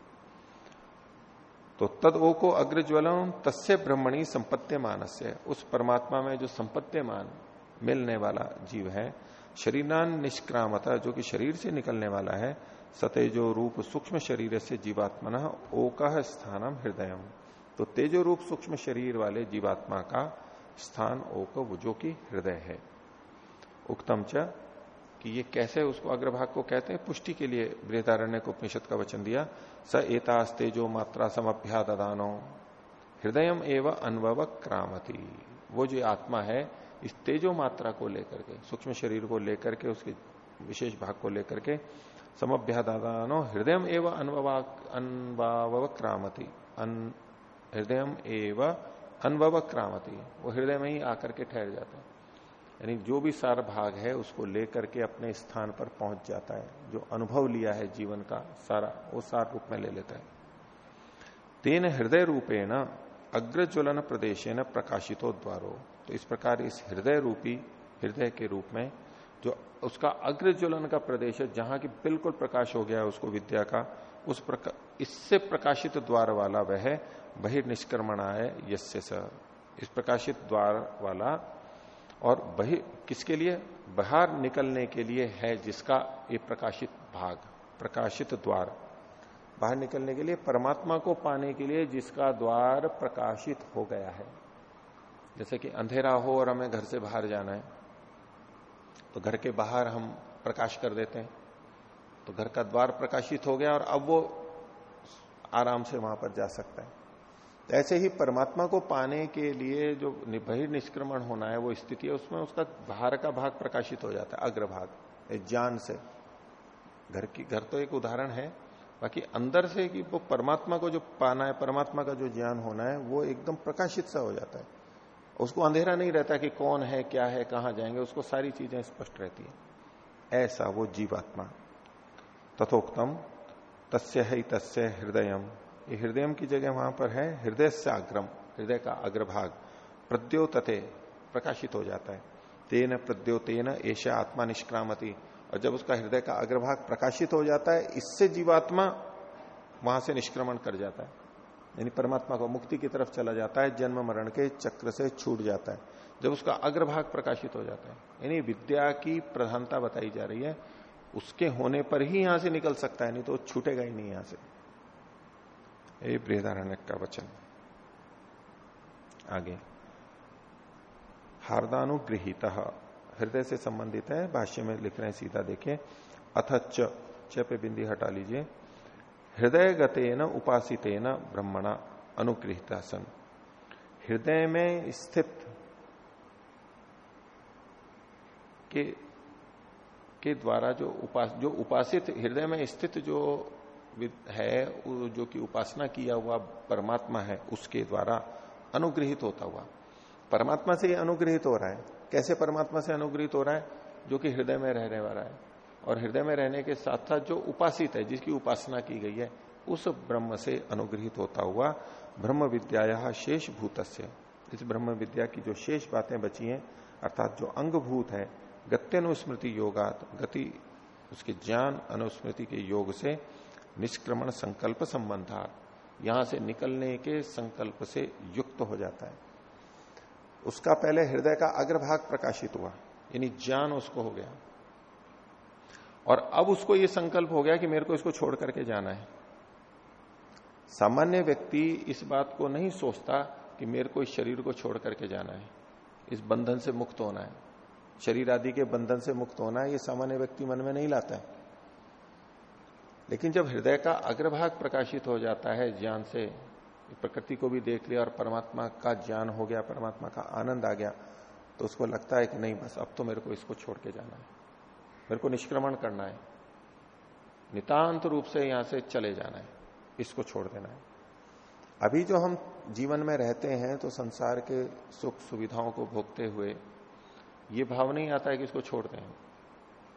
तो तद ओ को अग्रज्वलम, तस्य ब्रह्मणी संपत्ति मानस्य उस परमात्मा में जो संपत्तिमान मिलने वाला जीव है, शरीरान निष्क्रामता, जो कि शरीर से निकलने वाला है सतेजो रूप सूक्ष्म शरीर से जीवात्मा ओक स्थानम हृदय तो तेजो रूप सूक्ष्म शरीर वाले जीवात्मा का स्थान ओक जो कि हृदय है। उक्तम च कि ये कैसे उसको अग्रभाग को कहते हैं? पुष्टि के लिए बृहदारण्य को उपनिषद का वचन दिया, स एतास तेजो मात्रा समभ्यादानो हृदय एवं अनुभव क्रामती। वो जो आत्मा है, इस तेजो मात्रा को लेकर के, सूक्ष्म शरीर को लेकर के, उसके विशेष भाग को लेकर के समभ्यादानो हृदय एवं अनुभव क्रामती हृदय एवं अनुभव क्रामती वो हृदय में ही आकर के ठहर जाता है। यानी जो भी सार भाग है, उसको लेकर के अपने स्थान पर पहुँच जाता है। जो अनुभव लिया है जीवन का सारा, वो सार रूप में ले लेता है। तेन हृदय रूपेण अग्रज्वलन प्रदेश प्रकाशितो द्वारो। तो इस प्रकार इस हृदय रूपी, हृदय के रूप में जो उसका अग्र ज्वलन का प्रदेश है, जहाँ की बिल्कुल प्रकाश हो गया है उसको विद्या का, उस प्रकार इससे प्रकाशित द्वार वाला वह बहिर्निष्क्रमण है, यस्य इस प्रकाशित द्वार वाला और बहि, किसके लिए? बाहर निकलने के लिए है जिसका ये प्रकाशित भाग, प्रकाशित द्वार। बाहर निकलने के लिए, परमात्मा को पाने के लिए जिसका द्वार प्रकाशित हो गया है। जैसे कि अंधेरा हो और हमें घर से बाहर जाना है। तो घर के बाहर हम प्रकाश कर देते हैं। तो घर का द्वार प्रकाशित हो गया और अब वो आराम से वहाँ पर जा सकता है। तो ऐसे ही परमात्मा को पाने के लिए जो बहिर्निष्क्रमण होना है, वो स्थिति है, उसमें उसका बाहर का भाग प्रकाशित हो जाता है, अग्रभाग ज्ञान से। घर की, घर तो एक उदाहरण है, बाकी अंदर से कि वो परमात्मा को जो पाना है, परमात्मा का जो ज्ञान होना है, वो एकदम प्रकाशित सा हो जाता है। उसको अंधेरा नहीं रहता कि कौन है, क्या है, कहाँ जाएँगे, उसको सारी चीज़ें स्पष्ट रहती है। ऐसा वो जीवात्मा। तथोक्तम, तस्य है तस्य हृदयम। ये हृदय की जगह वहाँ पर है, हृदय से अग्रम, हृदय का अग्रभाग। प्रद्योतते, प्रकाशित हो जाता है। तेन प्रद्योतेन ऐसा आत्मा निष्क्रामती। और जब उसका हृदय का अग्रभाग प्रकाशित हो जाता है, इससे जीवात्मा वहाँ से निष्क्रमण कर जाता है। यानी परमात्मा को मुक्ति की तरफ़ चला जाता है, जन्म मरण के चक्र से छूट जाता है, जब उसका अग्रभाग प्रकाशित हो जाता है। यानी विद्या की प्रधानता बताई जा रही है, उसके होने पर ही यहाँ से निकल सकता है, नहीं तो छूटेगा ही नहीं यहाँ से। ये बृहदारण्य का वचन। आगे। हार्दानुगृहित। हृदय से संबंधित है, भाष्य में लिख रहे हैं, सीधा देखें अथच पे बिंदी हटा लीजिए। हृदय गतेन उपासितेन ब्रह्मणा अनुगृहित सन हृदय में स्थित के के द्वारा जो उपास जो उपासित, हृदय में स्थित जो है जो कि उपासना किया हुआ परमात्मा है, उसके द्वारा अनुग्रहित होता हुआ। परमात्मा से अनुग्रहित हो रहा है। कैसे परमात्मा से अनुग्रहित हो रहा है? जो कि हृदय में रहने वाला है। और हृदय में रहने के साथ साथ जो उपासित है, जिसकी उपासना की गई है, उस ब्रह्म से अनुग्रहित होता हुआ ब्रह्म विद्या शेष भूत इस ब्रह्म विद्या की जो शेष बातें बची हैं, अर्थात जो अंगभूत है, गत्यनुस्मृति योगात, गति उसके ज्ञान, अनुस्मृति के योग से निष्क्रमण संकल्प संबंधात, यहाँ से निकलने के संकल्प से युक्त हो जाता है। उसका पहले हृदय का अग्रभाग प्रकाशित हुआ, यानी ज्ञान उसको हो गया। और अब उसको यह संकल्प हो गया कि मेरे को इसको छोड़ करके जाना है। सामान्य व्यक्ति इस बात को नहीं सोचता कि मेरे को इस शरीर को छोड़ करके जाना है। इस बंधन से मुक्त होना है। शरीर आदि के बंधन से मुक्त होना है ये सामान्य व्यक्ति मन में नहीं लाता है। लेकिन जब हृदय का अग्रभाग प्रकाशित हो जाता है, ज्ञान से, प्रकृति को भी देख लिया और परमात्मा का ज्ञान हो गया, परमात्मा का आनंद आ गया तो उसको लगता है कि नहीं, बस अब तो मेरे को इसको छोड़ के जाना है। मेरे को निष्क्रमण करना है। नितांत रूप से यहाँ से चले जाना है। इसको छोड़ देना है। अभी जो हम जीवन में रहते हैं तो संसार के सुख सुविधाओं को भोगते हुए ये भाव नहीं आता है कि इसको छोड़ दें।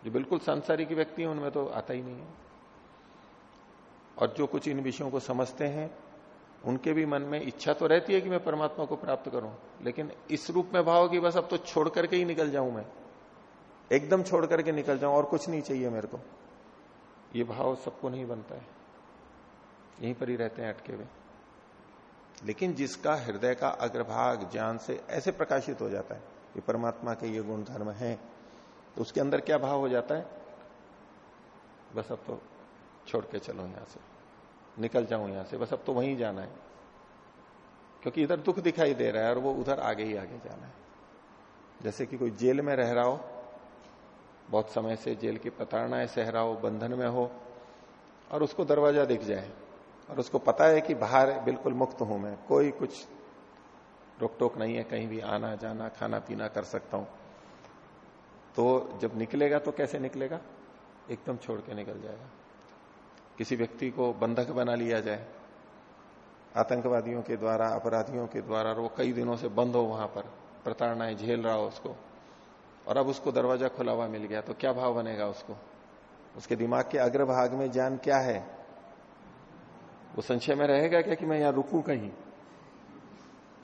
जो बिल्कुल संसारी व्यक्ति हैं, उनमें तो आता ही नहीं है। और जो कुछ इन विषयों को समझते हैं, उनके भी मन में इच्छा तो रहती है कि मैं परमात्मा को प्राप्त करूँ, लेकिन इस रूप में भाव कि बस अब तो छोड़ करके ही निकल जाऊँ मैं। एकदम छोड़ करके निकल जाऊँ और कुछ नहीं चाहिए मेरे को। ये भाव सबको नहीं बनता है। यहीं पर ही रहते हैं अटके हुए। लेकिन जिसका हृदय का अग्रभाग ज्ञान से ऐसे प्रकाशित हो जाता है कि परमात्मा के ये गुण धर्म है तो उसके अंदर क्या भाव हो जाता है? बस अब तो छोड़ के चलो यहाँ से। निकल जाऊँ यहाँ से। बस अब तो वहीं जाना है। क्योंकि इधर दुख दिखाई दे रहा है और वो उधर आगे ही आगे जाना है। जैसे कि कोई जेल में रह रहा हो बहुत समय से जेल की प्रताड़नाएँ सह रहा हो बंधन में हो, और उसको दरवाज़ा दिख जाए, और उसको पता है कि बाहर बिल्कुल मुक्त हूँ मैं, कोई कुछ रोक टोक नहीं है, कहीं भी आना, जाना, खाना, पीना कर सकता हूँ। तो जब निकलेगा तो कैसे निकलेगा? एकदम छोड़ के निकल जाएगा। किसी व्यक्ति को बंधक बना लिया जाए, आतंकवादियों के द्वारा, अपराधियों के द्वारा वो कई दिनों से बंद हो वहाँ पर, प्रताड़नाएँ झेल रहा हो उसको और अब उसको दरवाज़ा खुला हुआ मिल गया तो क्या भाव बनेगा उसको? उसके दिमाग के अग्रभाग में ज्ञान क्या है? वो संशय में रहेगा क्या कि मैं यहाँ रुकू कहीं?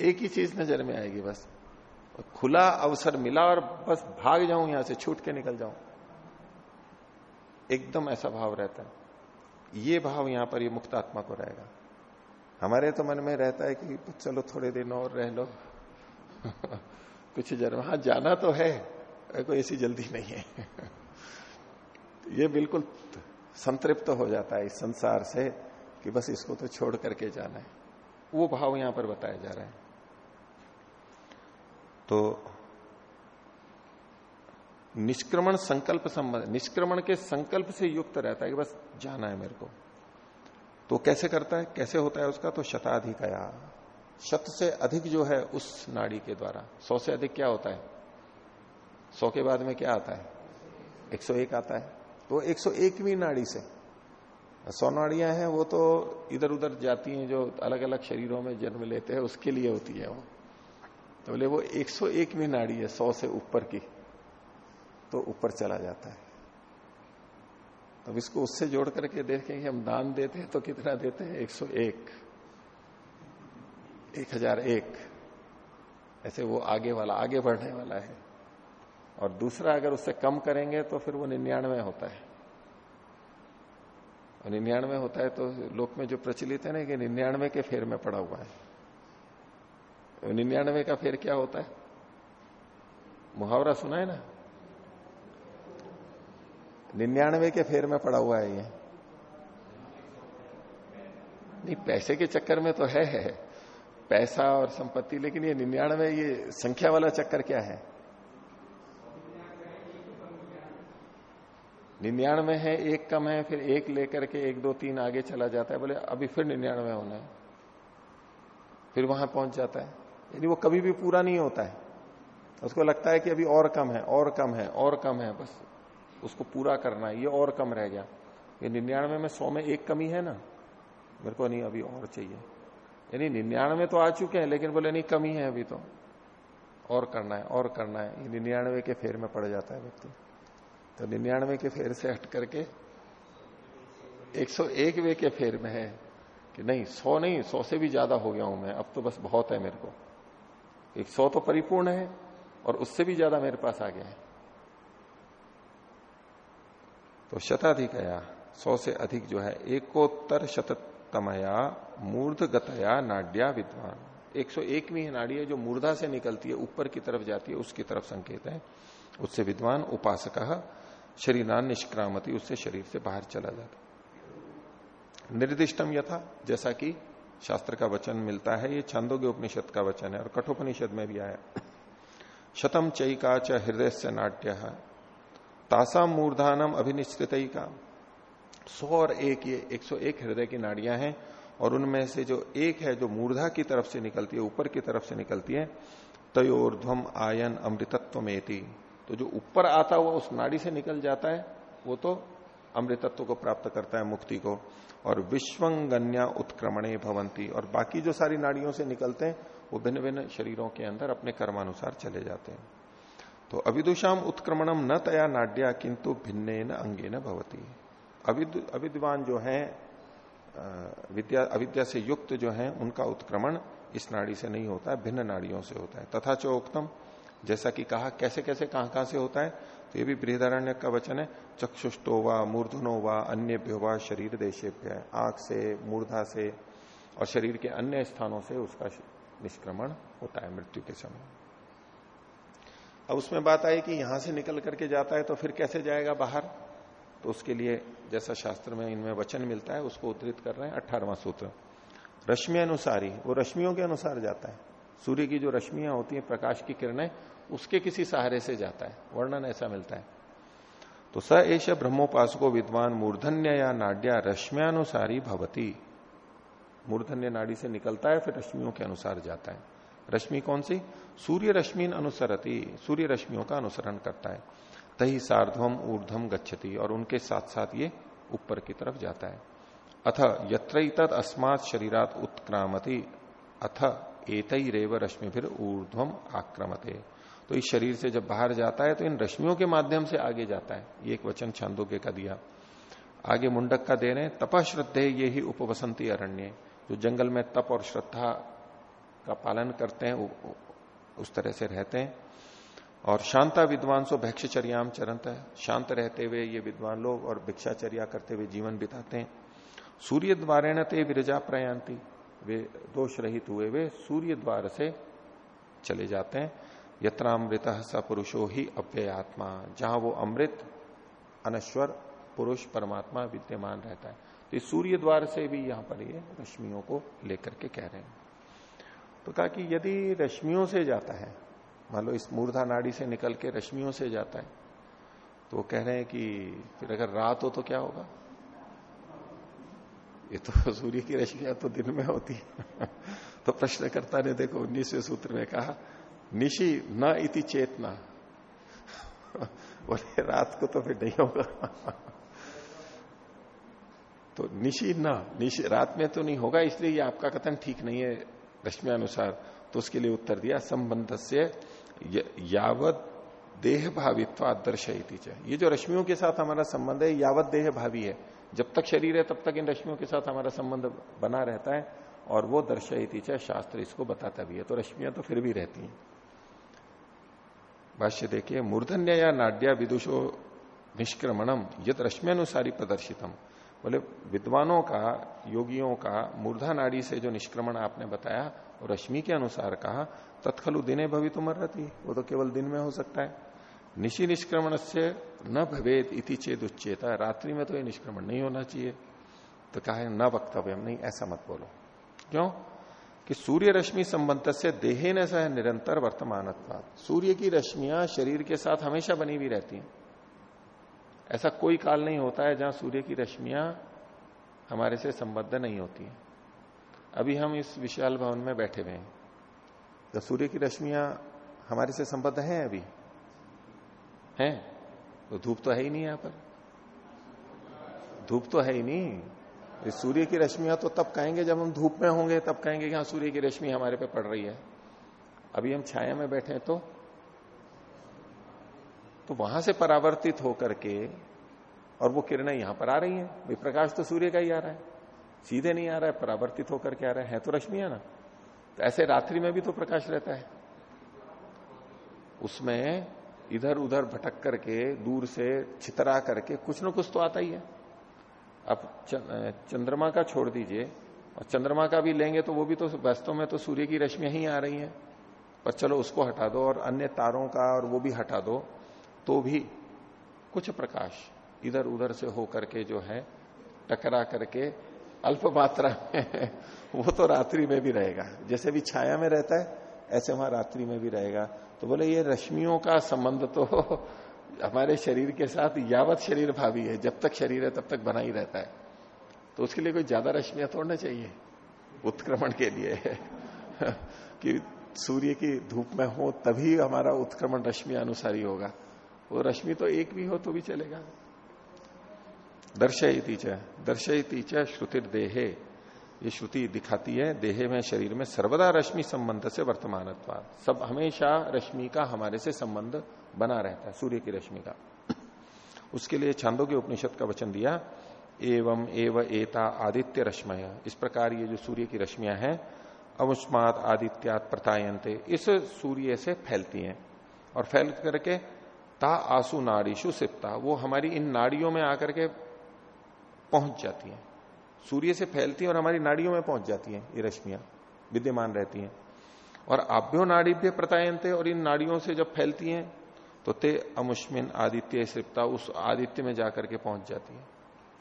एक ही चीज़ नज़र में आएगी बस। खुला अवसर मिला और बस भाग जाऊँ यहाँ से, छूट के निकल जाऊँ। एकदम ऐसा भाव रहता है। ये भाव यहाँ पर ये मुक्त आत्मा को रहेगा। हमारे तो मन में रहता है कि चलो थोड़े दिन और रह लो। कुछ जन्म हाँ जाना तो है। कोई ऐसी जल्दी नहीं है। ये बिल्कुल संतृप्त हो जाता है इस संसार से कि बस इसको तो छोड़ करके जाना है। वो भाव यहाँ पर बताया जा रहा है। तो निष्क्रमण संकल्प संबंध, निष्क्रमण के संकल्प से युक्त रहता है कि बस जाना है मेरे को। तो कैसे करता है? कैसे होता है उसका? तो शताधिकया। शत से अधिक जो है उस नाड़ी के द्वारा। सौ से अधिक क्या होता है? सौ के बाद में क्या आता है? एक सौ एक आता है। तो 101वीं नाड़ी से। सौ नाड़ियाँ हैं, वो तो इधर उधर जाती हैं, जो अलग अलग शरीरों में जन्म लेते हैं, उसके लिए होती है वो। तो बोले, वो 101वीं नाड़ी है, सौ से ऊपर की। तो ऊपर चला जाता है। तब इसको उससे जोड़ करके देखें कि हम दान देते हैं तो कितना देते हैं? 101 1001 ऐसे वो आगे वाला, आगे बढ़ने वाला है। और दूसरा अगर उससे कम करेंगे तो फिर वो निन्यानवे होता है। और निन्यानवे होता है तो लोक में जो प्रचलित है ना कि निन्यानवे के फेर में पड़ा हुआ है। निन्यानवे का फेर क्या होता है? मुहावरा सुना है ना? निन्यानवे के फेर में पड़ा हुआ है ये। नहीं पैसे के चक्कर में तो है, है। पैसा और संपत्ति लेकिन ये निन्यानवे ये संख्या वाला चक्कर क्या है? निन्यानवे है, एक कम है, फिर एक लेकर के एक, दो, तीन आगे चला जाता है, बोले अभी फिर निन्यानवे होना है। फिर वहाँ पहुँच जाता है। यानी वो कभी भी पूरा नहीं होता है। उसको लगता है कि अभी और कम है, और कम है, और कम है, बस उसको पूरा करना है। ये और कम रह गया। ये निन्यानवे में सौ में एक कमी है ना? मेरे को नहीं, अभी और चाहिए। यानी निन्यानवे तो आ चुके हैं, लेकिन बोले नहीं, कमी है अभी तो। और करना है, और करना है। ये निन्यानवे के फेर में पड़ जाता है व्यक्ति। तो निन्यानवे के फेर से हट करके 101 वे के फेर में है कि नहीं, सौ नहीं, सौ से भी ज़्यादा हो गया हूँ मैं, अब तो बस बहुत है मेरे को। एक सौ तो परिपूर्ण है और उससे भी ज़्यादा मेरे पास आ गया है। तो शताधिक आया सौ से अधिक जो है, एकोत्तर शततमया मूर्ध गतया नाड्या विद्वान। 101वीं नाड़ी है जो मूर्धा से निकलती है, ऊपर की तरफ़ जाती है, उसकी तरफ़ संकेत है। उससे विद्वान उपासक शरीरान निष्क्रामती, उससे शरीर से बाहर चला जाता। निर्दिष्टम यथा, जैसा कि शास्त्र का वचन मिलता है, ये छंदोग्य उपनिषद का वचन है, और कठोपनिषद में भी आया। शतम चैका च हृदय से नाट्य, तासा मूर्धानम अभिनिश्चित का सौ और एक, ये एक सौ एक हृदय की नाड़ियाँ हैं, और उनमें से जो एक है, जो मूर्धा की तरफ़ से निकलती है, ऊपर की तरफ़ से निकलती है, तयोर्ध्वम आयन अमृतत्व तो जो ऊपर आता हुआ उस नाड़ी से निकल जाता है, वो तो अमृतत्व को प्राप्त करता है, मुक्ति को। और विश्वंगन्या उत्क्रमणे भवंती। और बाकी जो सारी नाड़ियों से निकलते हैं, वो भिन्न भिन्न शरीरों के अंदर अपने कर्मानुसार चले जाते हैं। तो अविदुषाम उत्क्रमणम न तया नाड्या, किंतु भिन्न न अंगे न भवती। अविद, अविद्वान जो है विद्या, अविद्या से युक्त जो है, उनका उत्क्रमण इस नाड़ी से नहीं होता है भिन्न नाड़ियों से होता है। तथा चौक्तम जैसा कि कहा, कैसे कैसे कहाँ कहाँ से होता है तो ये भी बृहदारण्य का वचन है चक्षुष्टोवा मूर्धनोवा अन्य व्योवा शरीर देशेभ्य, आँख से, मूर्धा से, और शरीर के अन्य स्थानों से उसका निष्क्रमण होता है मृत्यु के समय। अब उसमें बात आई कि यहाँ से निकल करके जाता है तो फिर कैसे जाएगा बाहर? तो उसके लिए, जैसा शास्त्र में, इनमें वचन मिलता है, उसको उद्धृत कर रहे हैं अठारवा सूत्र। रश्मि अनुसारी, वो रश्मियों के अनुसार जाता है। सूर्य की जो रश्मियाँ होती हैं, प्रकाश की किरणें उसके किसी सहारे से जाता है, वर्णन ऐसा मिलता है। तो स एश ब्रह्मोपासको विद्वान मूर्धन्य या नाड्या रश्म्यानुसारी भवती। मूर्धन्य नाड़ी से निकलता है, फिर रश्मियों के अनुसार जाता है। रश्मि कौन सी? सूर्य रश्मि अनुसरती, सूर्य रश्मियों का अनुसरण करता है। तही सार्धम ऊर्धम गच्छति, और उनके साथ साथ ये ऊपर की तरफ़ जाता है। अथ यत्र अस्मात शरीरात उत्क्रामती, अथ एत ही रेव रश्मि फिर ऊर्ध्वम आक्रमते। तो इस शरीर से जब बाहर जाता है तो इन रश्मियों के माध्यम से आगे जाता है। ये एक वचन छंदोगे का दिया। आगे मुंडक का दे रहे हैं तपा श्रद्धे ये ही उपवसंती अरण्य। जो जंगल में तप और श्रद्धा का पालन करते हैं उस तरह से रहते हैं। और शांता विद्वान सो भिक्षचर्याम चरंत है। शांत रहते हुए ये विद्वान लोग और भिक्षाचर्या करते हुए जीवन बिताते हैं। सूर्य द्वारेण ते विरजा प्रयांति वे दोष रहित हुए, वे सूर्य द्वार से चले जाते हैं। यत्रामृत स पुरुषो ही अव्यय आत्मा जहाँ वो अमृत, अनश्वर, पुरुष, परमात्मा विद्यमान रहता है। तो सूर्य द्वार से भी यहाँ पर ये रश्मियों को लेकर के कह रहे हैं। तो कहा कि यदि रश्मियों से जाता है, मान लो इस मूर्धा नाड़ी से निकल के रश्मियों से जाता है तो कह रहे हैं कि फिर अगर रात हो तो क्या होगा? ये तो सूर्य की रश्मियाँ तो दिन में होती है। तो प्रश्नकर्ता ने देखो उन्नीसवें सूत्र में कहा निशी न इति चेतना। बोले, रात को तो फिर नहीं होगा। तो निशी न, निशी रात में तो नहीं होगा, इसलिए ये आपका कथन ठीक नहीं है रश्मि अनुसार तो उसके लिए उत्तर दिया संबंध से यावत देह भावित्व दर्शयती ये जो रश्मियों के साथ हमारा संबंध है यावत देह भावी है। जब तक शरीर है, तब तक इन रश्मियों के साथ हमारा संबंध बना रहता है और वो दर्शयती चाहे शास्त्र इसको बताता भी है। तो रश्मियाँ तो फिर भी रहती हैं। भाष्य देखिए मूर्धन्य या नाड्या विदुषो निष्क्रमणम यद रश्मि रश्म्यानुसारी प्रदर्शितम। बोले, विद्वानों का, योगियों का मूर्धा नाड़ी से जो निष्क्रमण आपने बताया और रश्मि के अनुसार कहा, तत्खलु दिने भवि तो रहती वो तो केवल दिन में हो सकता है। निशी निष्क्रमण से न भवेद इति चेत उच्चेता रात्रि में तो ये निष्क्रमण नहीं होना चाहिए। तो कहा न वक्तव्य, नहीं, ऐसा मत बोलो। क्यों? कि सूर्य रश्मि संबंध से देहे न सह निरंतर वर्तमान सूर्य की रश्मियाँ शरीर के साथ हमेशा बनी हुई रहती हैं। ऐसा कोई काल नहीं होता है जहाँ सूर्य की रश्मियाँ हमारे से संबद्ध नहीं होती हैं। अभी हम इस विशाल भवन में बैठे हुए हैं। तो सूर्य की रश्मियाँ हमारे से संबद्ध हैं अभी? हैं? तो धूप तो है ही नहीं यहाँ पर। धूप तो है ही नहीं। सूर्य की रश्मियाँ तो तब कहेंगे जब हम धूप में होंगे तब कहेंगे कि हाँ सूर्य की रश्मि हमारे पे पड़ रही है। अभी हम छाया में बैठे हैं तो तो वहाँ से परावर्तित होकर के और वो किरणें यहाँ पर आ रही हैं। भाई प्रकाश तो सूर्य का ही आ रहा है। सीधे नहीं आ रहा है परावर्तित होकर के आ रहा है, है तो रश्मिया ना। तो ऐसे रात्रि में भी तो प्रकाश रहता है। उसमें इधर उधर भटक करके दूर से छितरा करके कुछ ना कुछ तो आता ही है। अब चंद्रमा का छोड़ दीजिए, और चंद्रमा का भी लेंगे तो वो भी तो वास्तव में तो सूर्य की रश्मियाँ ही आ रही हैं। पर चलो उसको हटा दो और अन्य तारों का और वो भी हटा दो तो भी कुछ प्रकाश इधर उधर से होकर के जो है, टकरा करके अल्प मात्रा में वो तो रात्रि में भी रहेगा। जैसे भी छाया में रहता है, ऐसे वहाँ रात्रि में भी रहेगा। तो बोले, ये रश्मियों का संबंध तो हमारे शरीर के साथ यावत शरीर भावी है, जब तक शरीर है तब तक बना ही रहता है। तो उसके लिए कोई ज़्यादा रश्मियाँ तोड़ना चाहिए, उत्क्रमण के लिए। कि सूर्य की धूप में हो, तभी हमारा उत्क्रमण रश्मि अनुसारी होगा। वो रश्मि तो एक भी हो तो भी चलेगा। दर्शयती च दर्शयती च श्रुतिर देहे ये श्रुति दिखाती है, देहे में, शरीर में सर्वदा रश्मि संबंध से वर्तमान सब हमेशा रश्मि का हमारे से संबंध बना रहता है, सूर्य की रश्मि का। उसके लिए छांदों के उपनिषद का वचन दिया, एवं एव एता आदित्य रश्मय। इस प्रकार ये जो सूर्य की रश्मियाँ हैं अवस्मात आदित्यात प्रतायंते इस सूर्य से फैलती हैं। और फैल करके ता आसु नाड़ीशु सिप्ता, वो हमारी इन नाड़ियों में आकर के पहुँच जाती हैं। सूर्य से फैलती है और हमारी नाड़ियों में पहुँच जाती हैं, ये रश्मियाँ, विद्यमान रहती हैं। और आभ्यो नाड़ीभ्य प्रतायंते और इन नाड़ियों से जब फैलती हैं तो ते अमुष्मिन आदित्य सिप्ता उस आदित्य में जाकर के पहुँच जाती है।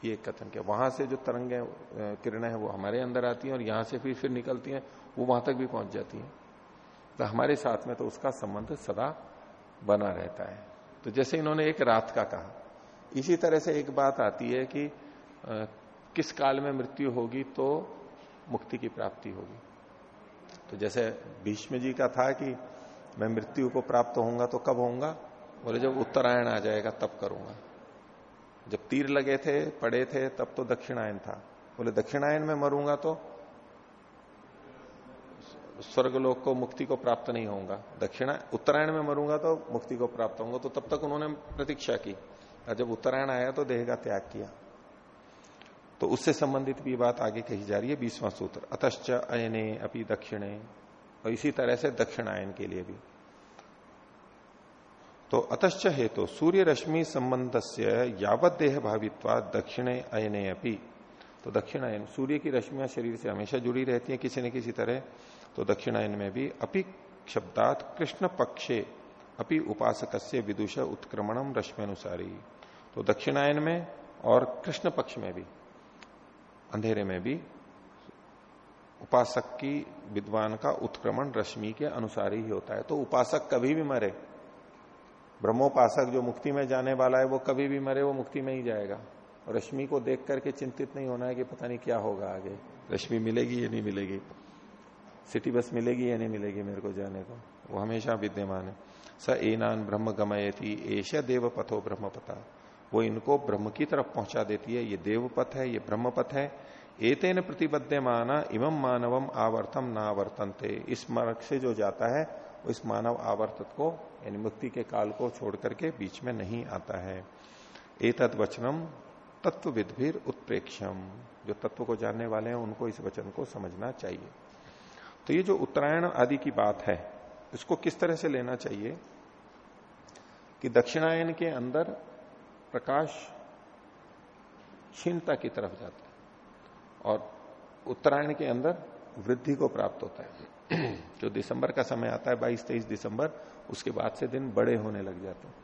ये एक कथन क्या? वहाँ से जो तरंग किरणें हैं, वो हमारे अंदर आती हैं और यहाँ से फिर फिर निकलती हैं, वो वहाँ तक भी पहुँच जाती हैं। तो हमारे साथ में तो उसका संबंध सदा बना रहता है। तो जैसे इन्होंने एक रात का कहा, इसी तरह से एक बात आती है कि किस काल में मृत्यु होगी तो मुक्ति की प्राप्ति होगी। तो जैसे भीष्म जी का था कि मैं मृत्यु को प्राप्त होऊँगा तो कब होऊँगा? बोले, जब उत्तरायण आ जाएगा तब करूँगा। जब तीर लगे थे, पड़े थे, तब तो दक्षिणायन था। बोले, दक्षिणायन में मरूँगा तो स्वर्गलोक को मुक्ति को प्राप्त नहीं होऊँगा। दक्षिणा, उत्तरायण में मरूँगा तो मुक्ति को प्राप्त होऊँगा। तो तब तक उन्होंने प्रतीक्षा की। और जब उत्तरायण आया तो देह का त्याग किया। तो उससे संबंधित भी बात आगे कही जा रही है, बीसवां सूत्र। अतश्च अयने अपनी दक्षिणे। और इसी तरह से दक्षिणायन के लिए भी। तो अतश्च है तो सूर्य रश्मि संबंध से यावत देह भावित्वा दक्षिणे अयने अपी। तो दक्षिणायन, सूर्य की रश्मियाँ शरीर से हमेशा जुड़ी रहती हैं किसी न किसी तरह। तो दक्षिणायन में भी अपि शब्दात कृष्ण पक्षे अपि उपासक से विदुष उत्क्रमणम रश्मि अनुसारी तो दक्षिणायन में और कृष्ण पक्ष में भी। अंधेरे में भी उपासक की विद्वान का उत्क्रमण रश्मि के अनुसार ही होता है। तो उपासक कभी भी मरे। ब्रह्मोपासक जो मुक्ति में जाने वाला है, वो कभी भी मरे, वो मुक्ति में ही जाएगा। और रश्मि को देख करके चिंतित नहीं होना है कि पता नहीं क्या होगा आगे। रश्मि मिलेगी या नहीं मिलेगी? सिटी बस मिलेगी या नहीं मिलेगी मेरे को जाने को? वो हमेशा विद्यमान है। स एनान ब्रह्म गमयती एश देव पथो ब्रह्म पता वो इनको ब्रह्म की तरफ़ पहुँचा देती है। ये देव पथ है, ये ब्रह्म पथ है। एतेन माना इमम मानवम आवर्तम नावर्तनते। इस मार्ग से जो जाता है, वो इस मानव आवर्त को, यानी मुक्ति के काल को छोड़ करके बीच में नहीं आता है। एतद वचनम तत्व विदभिर उत्प्रेक्षम जो तत्व को जानने वाले हैं, उनको इस वचन को समझना चाहिए। तो ये जो उत्तरायण आदि की बात है, इसको किस तरह से लेना चाहिए कि दक्षिणायन के अंदर प्रकाश क्षीणता की तरफ़ जाता है और उत्तरायण के अंदर वृद्धि को प्राप्त होता है। जो दिसंबर का समय आता है 22-23 दिसंबर, उसके बाद से दिन बड़े होने लग जाते हैं।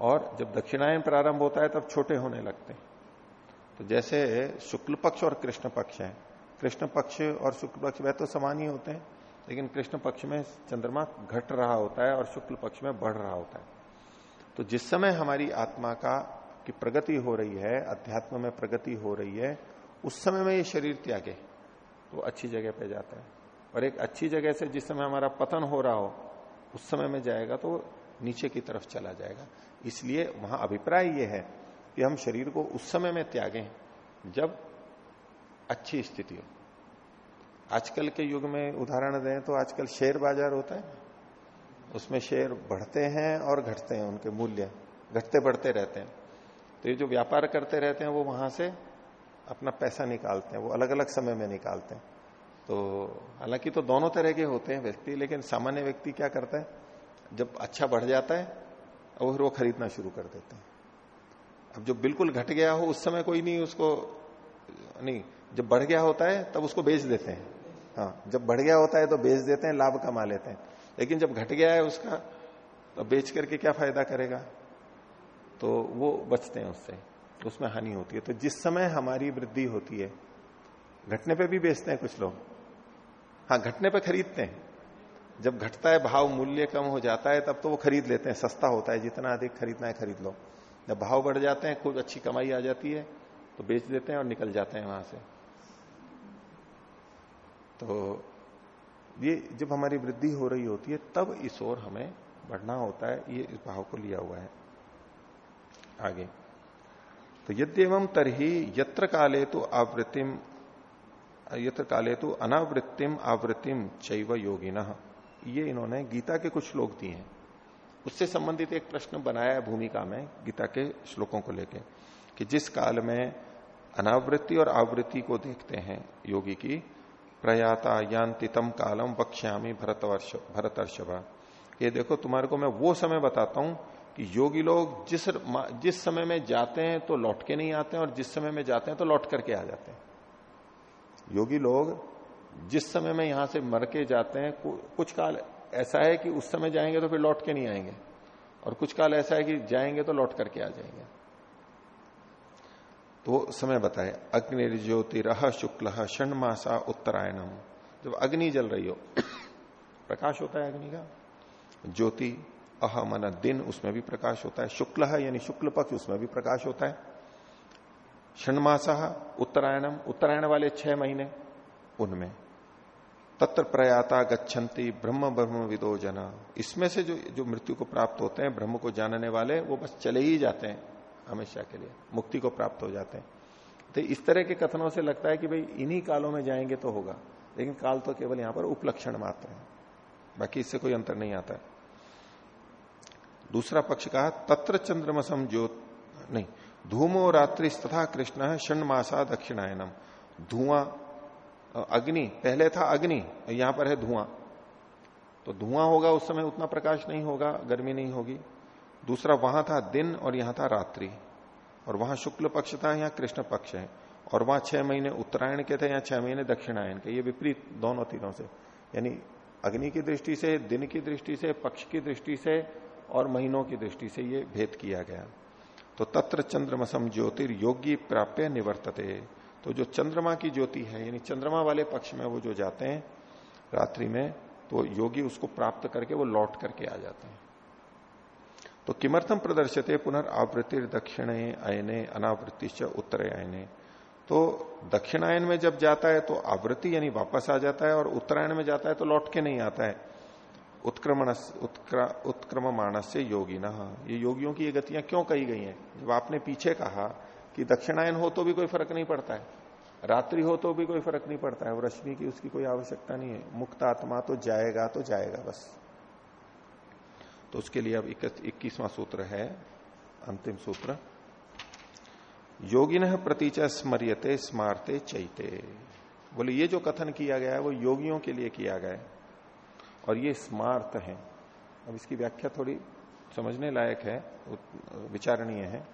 और जब दक्षिणायन प्रारंभ होता है, तब छोटे होने लगते हैं। तो जैसे शुक्ल पक्ष और कृष्ण पक्ष है। कृष्ण पक्ष और शुक्ल पक्ष वह तो समान ही होते हैं, लेकिन कृष्ण पक्ष में चंद्रमा घट रहा होता है और शुक्ल पक्ष में बढ़ रहा होता है। तो जिस समय हमारी आत्मा का, की प्रगति हो रही है, अध्यात्म में प्रगति हो रही है, उस समय में ये शरीर त्यागे तो अच्छी जगह पे जाता है। और एक अच्छी जगह से जिस समय हमारा पतन हो रहा हो, उस समय में जाएगा तो नीचे की तरफ़ चला जाएगा। इसलिए वहाँ अभिप्राय यह है कि हम शरीर को उस समय में त्यागें जब अच्छी स्थिति हो। आजकल के युग में उदाहरण दें तो आजकल शेयर बाज़ार होता है उसमें शेयर बढ़ते हैं और घटते हैं, उनके मूल्य घटते बढ़ते रहते हैं। तो ये जो व्यापार करते रहते हैं, वो वहाँ से अपना पैसा निकालते हैं, वो अलग अलग समय में निकालते हैं। तो हालाँकि तो दोनों तरह के होते हैं व्यक्ति, लेकिन सामान्य व्यक्ति क्या करता है, जब अच्छा बढ़ जाता है, और वो खरीदना शुरू कर देते हैं। अब जो बिल्कुल घट गया हो, उस समय कोई नहीं उसको, नहीं, जब बढ़ गया होता है, तब उसको बेच देते हैं। हाँ जब बढ़ गया होता है तो बेच देते हैं, लाभ कमा लेते हैं। लेकिन जब घट गया है उसका तो बेच करके क्या फ़ायदा करेगा? तो वो बचते हैं उससे, उसमें हानि होती है। तो जिस समय हमारी वृद्धि होती है, घटने पे भी बेचते हैं कुछ लोग। हाँ घटने पे खरीदते हैं। जब घटता है, भाव मूल्य कम हो जाता है, तब तो वो खरीद लेते हैं। सस्ता होता है, जितना अधिक खरीदना है खरीद लो। जब भाव बढ़ जाते हैं, कुछ अच्छी कमाई आ जाती है तो बेच देते हैं और निकल जाते हैं वहाँ से। तो ये जब हमारी वृद्धि हो रही होती है, तब इस ओर हमें बढ़ना होता है, ये इस भाव को लिया हुआ है। आगे। तो यद्यवम तरही यत्र काले तो आवृत्तिम यत्र काले तो अनावृत्तिम आवृत्तिम चैव योगिना। ये इन्होंने गीता के कुछ श्लोक दिए हैं। उससे संबंधित एक प्रश्न बनाया है भूमिका में, गीता के श्लोकों को लेकर कि जिस काल में अनावृत्ति और आवृत्ति को देखते हैं योगी की प्रयाता यांतितम कालम वक्ष्यामी भरतवर्ष, भरतर्षभा। ये देखो, तुम्हारे को मैं वो समय बताता हूँ कि योगी लोग जिस जिस समय में जाते हैं तो लौट के नहीं आते हैं और जिस समय में जाते हैं तो लौट करके आ जाते हैं। योगी लोग जिस समय में यहाँ से मर के जाते हैं कुछ काल ऐसा है कि उस समय जाएँगे तो फिर लौट के नहीं आएँगे और कुछ काल ऐसा है कि जाएँगे तो लौट करके आ जाएँगे। तो समय बताए। अग्निर्ज्योतिरह शुक्ल षण मासा उत्तरायणम। जब अग्नि जल रही हो, प्रकाश होता है अग्नि का। ज्योति अह मन, दिन, उसमें भी प्रकाश होता है। शुक्ल यानी शुक्ल पक्ष उसमें भी प्रकाश होता है। षणमासा उत्तरायणम। उत्तरायण वाले छह महीने, उनमें। तत्र प्रयाता गच्छन्ति ब्रह्म ब्रह्म विदो जना। इसमें से जो जो मृत्यु को प्राप्त होते हैं, ब्रह्म को जानने वाले, वो बस चले ही जाते हैं। हमेशा के लिए, मुक्ति को प्राप्त हो जाते हैं। तो इस तरह के कथनों से लगता है कि भाई इन्हीं कालों में जाएँगे तो होगा, लेकिन काल तो केवल यहाँ पर उपलक्षण मात्र है, बाकी इससे कोई अंतर नहीं आता है। दूसरा पक्ष कहा, तत्र चंद्रमसम ज्योत, नहीं, धूमो रात्रि तथा कृष्ण षण मासा दक्षिणायनम। धुआँ अग्नि, पहले था अग्नि, यहाँ पर है धुआँ। तो धुआँ होगा उस समय, उतना प्रकाश नहीं होगा, गर्मी नहीं होगी। दूसरा वहाँ था दिन और यहाँ था रात्रि। और वहाँ शुक्ल पक्ष था, यहाँ कृष्ण पक्ष है। और वहाँ छह महीने उत्तरायण के थे या छह महीने दक्षिणायन के। ये विपरीत दोनों तीनों से। यानी अग्नि की दृष्टि से, दिन की दृष्टि से, पक्ष की दृष्टि से और महीनों की दृष्टि से ये भेद किया गया। तो तत्र चंद्रमसम ज्योतिर्योगी प्राप्य निवर्तते। तो जो चंद्रमा की ज्योति है, यानी चंद्रमा वाले पक्ष में वो जो जाते हैं रात्रि में तो योगी उसको प्राप्त करके वो लौट करके आ जाते हैं। तो किमर्थम प्रदर्शते पुनर्वृत्ति दक्षिणे आयने अनावृत्ति उत्तरे आयने तो दक्षिणायन में जब जाता है तो आवृत्ति यानी वापस आ जाता है, और उत्तरायण में जाता है तो लौट के नहीं आता है। उत्क्रमण उत्क्रम मानस से योगी न ये योगियों की ये गतियाँ क्यों कही गई हैं? जब आपने पीछे कहा कि दक्षिणायन हो तो भी कोई फ़र्क नहीं पड़ता है। रात्रि हो तो भी कोई फ़र्क नहीं पड़ता है। रश्मि की उसकी कोई आवश्यकता नहीं है। मुक्त आत्मा तो जाएगा तो जाएगा बस। तो उसके लिए अब इक्कीसवां सूत्र है, अंतिम सूत्र। योगिन प्रतीच स्मरियते, स्मारते चैते। बोले, ये जो कथन किया गया है, वो योगियों के लिए किया गया है। और ये स्मार्त है। अब इसकी व्याख्या थोड़ी समझने लायक है विचारणीय है।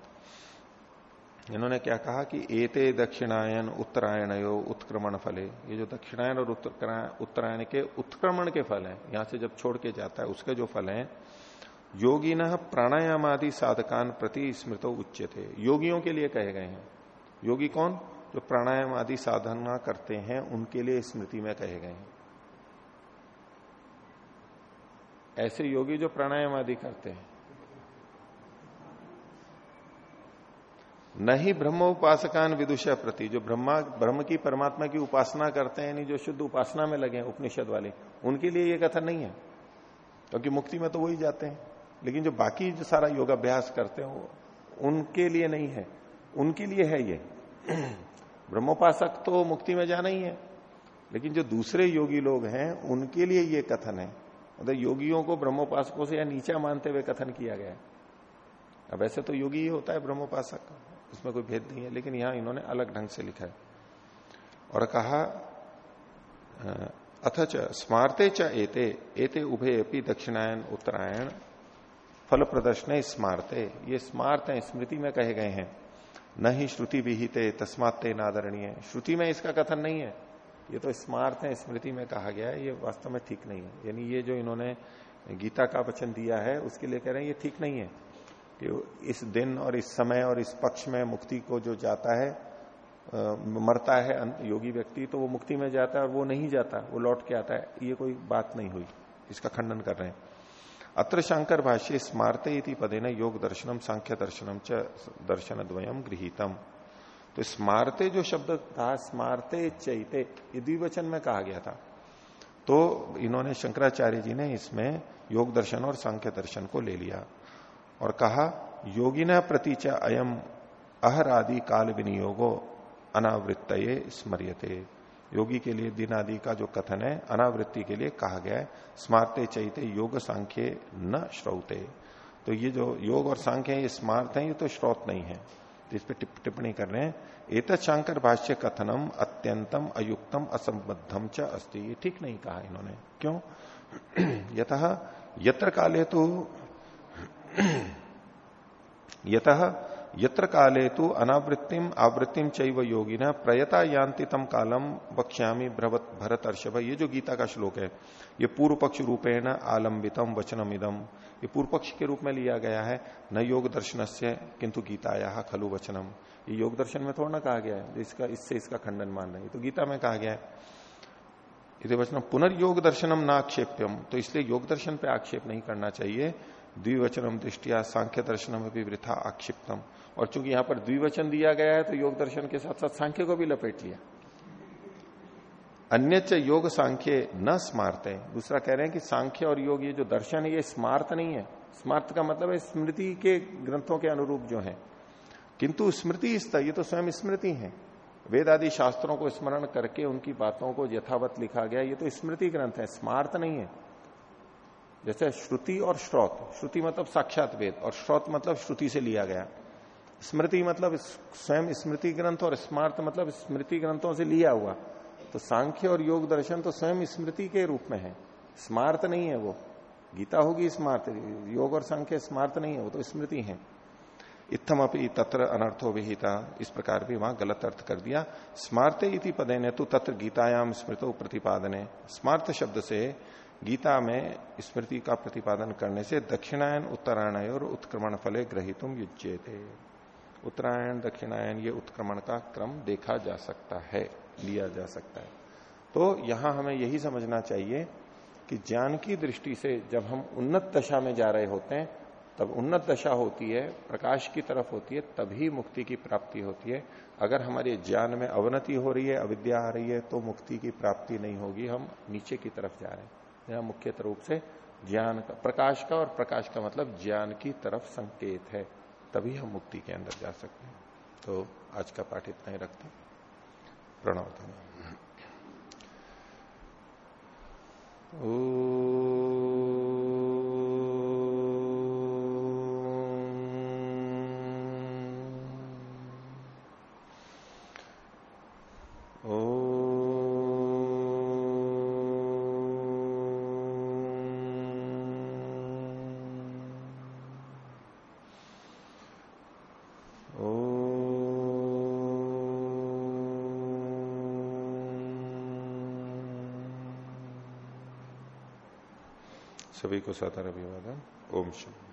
इन्होंने क्या कहा कि एते दक्षिणायन उत्तरायण यो उत्क्रमण फले। ये जो दक्षिणायन और उत्तरायण के उत्क्रमण के फल हैं, यहाँ से जब छोड़ के जाता है, उसके जो फल हैं योगी न प्राणायाम आदि साधकान प्रति स्मृत उच्च थे योगियों के लिए कहे गए हैं। योगी कौन? जो प्राणायाम आदि साधना करते हैं, उनके लिए स्मृति में कहे गए हैं। ऐसे योगी जो प्राणायाम आदि करते हैं। नहीं ब्रह्म उपासकान विदुषा प्रति, जो ब्रह्मा, ब्रह्म की परमात्मा की उपासना करते हैं, यानी जो शुद्ध उपासना में लगे हैं, उपनिषद वाले, उनके लिए ये कथन नहीं है। क्योंकि मुक्ति में तो वही जाते हैं। लेकिन जो बाकी जो सारा योगाभ्यास करते हैं, उनके लिए नहीं है। उनके लिए है ये। ब्रह्मोपासक तो मुक्ति में जाना ही है। लेकिन जो दूसरे योगी लोग हैं, उनके लिए ये कथन है। मतलब योगियों को ब्रह्मोपासकों से या नीचा मानते हुए कथन किया गया अब ऐसे तो योगी ही होता है ब्रह्मोपासक। उसमें कोई भेद नहीं है, लेकिन यहाँ इन्होंने अलग ढंग से लिखा है। और कहा अथच स्मारते च एते एते उभे अपनी दक्षिणायन, उत्तरायण। फल प्रदर्शन स्मारते। ये स्मार्त है, स्मृति में कहे गए हैं। न ही श्रुति विहित तस्मात्ते नादरणीय श्रुति में इसका कथन नहीं है। ये तो स्मार्त है, स्मृति में कहा गया है, ये वास्तव में ठीक नहीं है। यानी ये जो इन्होंने गीता का वचन दिया है, उसके लिए कह रहे हैं, ये ठीक नहीं है। कि इस दिन और इस समय और इस पक्ष में मुक्ति को जो जाता है मरता है योगी व्यक्ति तो वो मुक्ति में जाता है और वो नहीं जाता, वो लौट के आता है। ये कोई बात नहीं हुई। इसका खंडन कर रहे हैं। अत्र शंकर भाष्य स्मारते पदे न योग दर्शनम सांख्य दर्शनम च दर्शन द्वयम गृहितम। तो स्मारते जो शब्द था स्मारते चैते, ये द्विवचन में कहा गया था। तो इन्होंने शंकराचार्य जी ने इसमें योग दर्शन और सांख्य दर्शन को ले लिया और कहा, योगिना प्रतीच अयम अहर आदि काल विनियोगो अनावृत्त स्मरियते। योगी के लिए दिन आदि का जो कथन है, अनावृत्ति के लिए कहा गया है, स्मारते चैते योग सांख्य न श्रोते। तो ये जो योग और सांख्य है, ये स्मार्त है, ये तो श्रोत नहीं है। तो इस पर टिप्पणी कर रहे हैं एत शांकर भाष्य कथनम अत्यंतम अयुक्तम असंबद्धम च अस्ति। ये ठीक नहीं कहा इन्होंने। क्यों? यथ यत्र काले तो यत यत्र काले तो अनावृत्तिम, आवृत्तिम चैव योगिना, प्रयता यान्तितम कालम वक्ष्यामी भरत अर्षभ ये जो गीता का श्लोक है, ये पूर्व पक्ष रूपेण आलंबितम वचनम इदम ये पूर्व पक्ष के रूप में लिया गया है, न योग दर्शन से किंतु गीताया खलु वचनम। ये योग दर्शन में थोड़ा ना कहा गया है, इसका, इससे इसका खंडन मान रहे तो गीता में कहा गया है। यदि वचन पुनर्योग दर्शनम ना आक्षेप्यम। तो इसलिए योग दर्शन पे आक्षेप नहीं करना चाहिए। द्विवचनम दृष्टिया सांख्य दर्शनम भी वृथा आक्षिप्तम। और चूँकि यहाँ पर द्विवचन दिया गया है तो योग दर्शन के साथ साथ सांख्य को भी लपेट लिया। अन्य योग सांख्य न स्मार्त। है दूसरा कह रहे हैं कि सांख्य और योग, ये जो दर्शन है, ये स्मार्त नहीं है। स्मार्त का मतलब है स्मृति के ग्रंथों के अनुरूप जो है। किंतु स्मृति ये तो स्वयं स्मृति है। वेद आदि शास्त्रों को स्मरण करके उनकी बातों को यथावत लिखा गया, ये तो स्मृति ग्रंथ है, स्मार्त नहीं है। जैसे श्रुति और श्रोत। श्रुति मतलब साक्षात वेद, और श्रोत मतलब श्रुति से लिया गया। स्मृति मतलब स्वयं स्मृति ग्रंथ और स्मार्त मतलब स्मृति ग्रंथों से लिया हुआ। तो सांख्य और योग दर्शन तो स्वयं स्मृति के रूप में है। स्मार्त नहीं है वो। गीता होगी स्मार्त, योग और सांख्य स्मार्त नहीं है, वो तो स्मृति है। इतम अपनी तत्र अनर्थो विहिता, इस प्रकार भी वहाँ गलत अर्थ कर दिया। स्मार्ते इति पदे ने तो तत्र गीतायाम स्मृतो प्रतिपादने। स्मार्त शब्द से गीता में स्मृति का प्रतिपादन करने से दक्षिणायन उत्तरायण और उत्क्रमण फले ग्रहितुम युज्य उत्तरायण, दक्षिणायन, ये उत्क्रमण का क्रम देखा जा सकता है, लिया जा सकता है। तो यहाँ हमें यही समझना चाहिए कि ज्ञान की दृष्टि से जब हम उन्नत दशा में जा रहे होते हैं, तब उन्नत दशा होती है, प्रकाश की तरफ़ होती है, तभी मुक्ति की प्राप्ति होती है। अगर हमारे ज्ञान में अवनति हो रही है, अविद्या आ रही है तो मुक्ति की प्राप्ति नहीं होगी, हम नीचे की तरफ़ जा रहे हैं। यहाँ मुख्य रूप से ज्ञान का, प्रकाश का, और प्रकाश का मतलब ज्ञान की तरफ़ संकेत है। तभी हम मुक्ति के अंदर जा सकते हैं। तो आज का पाठ इतना ही रखते हैं। प्रणव सभी को साधार अभिवादन। ओम एक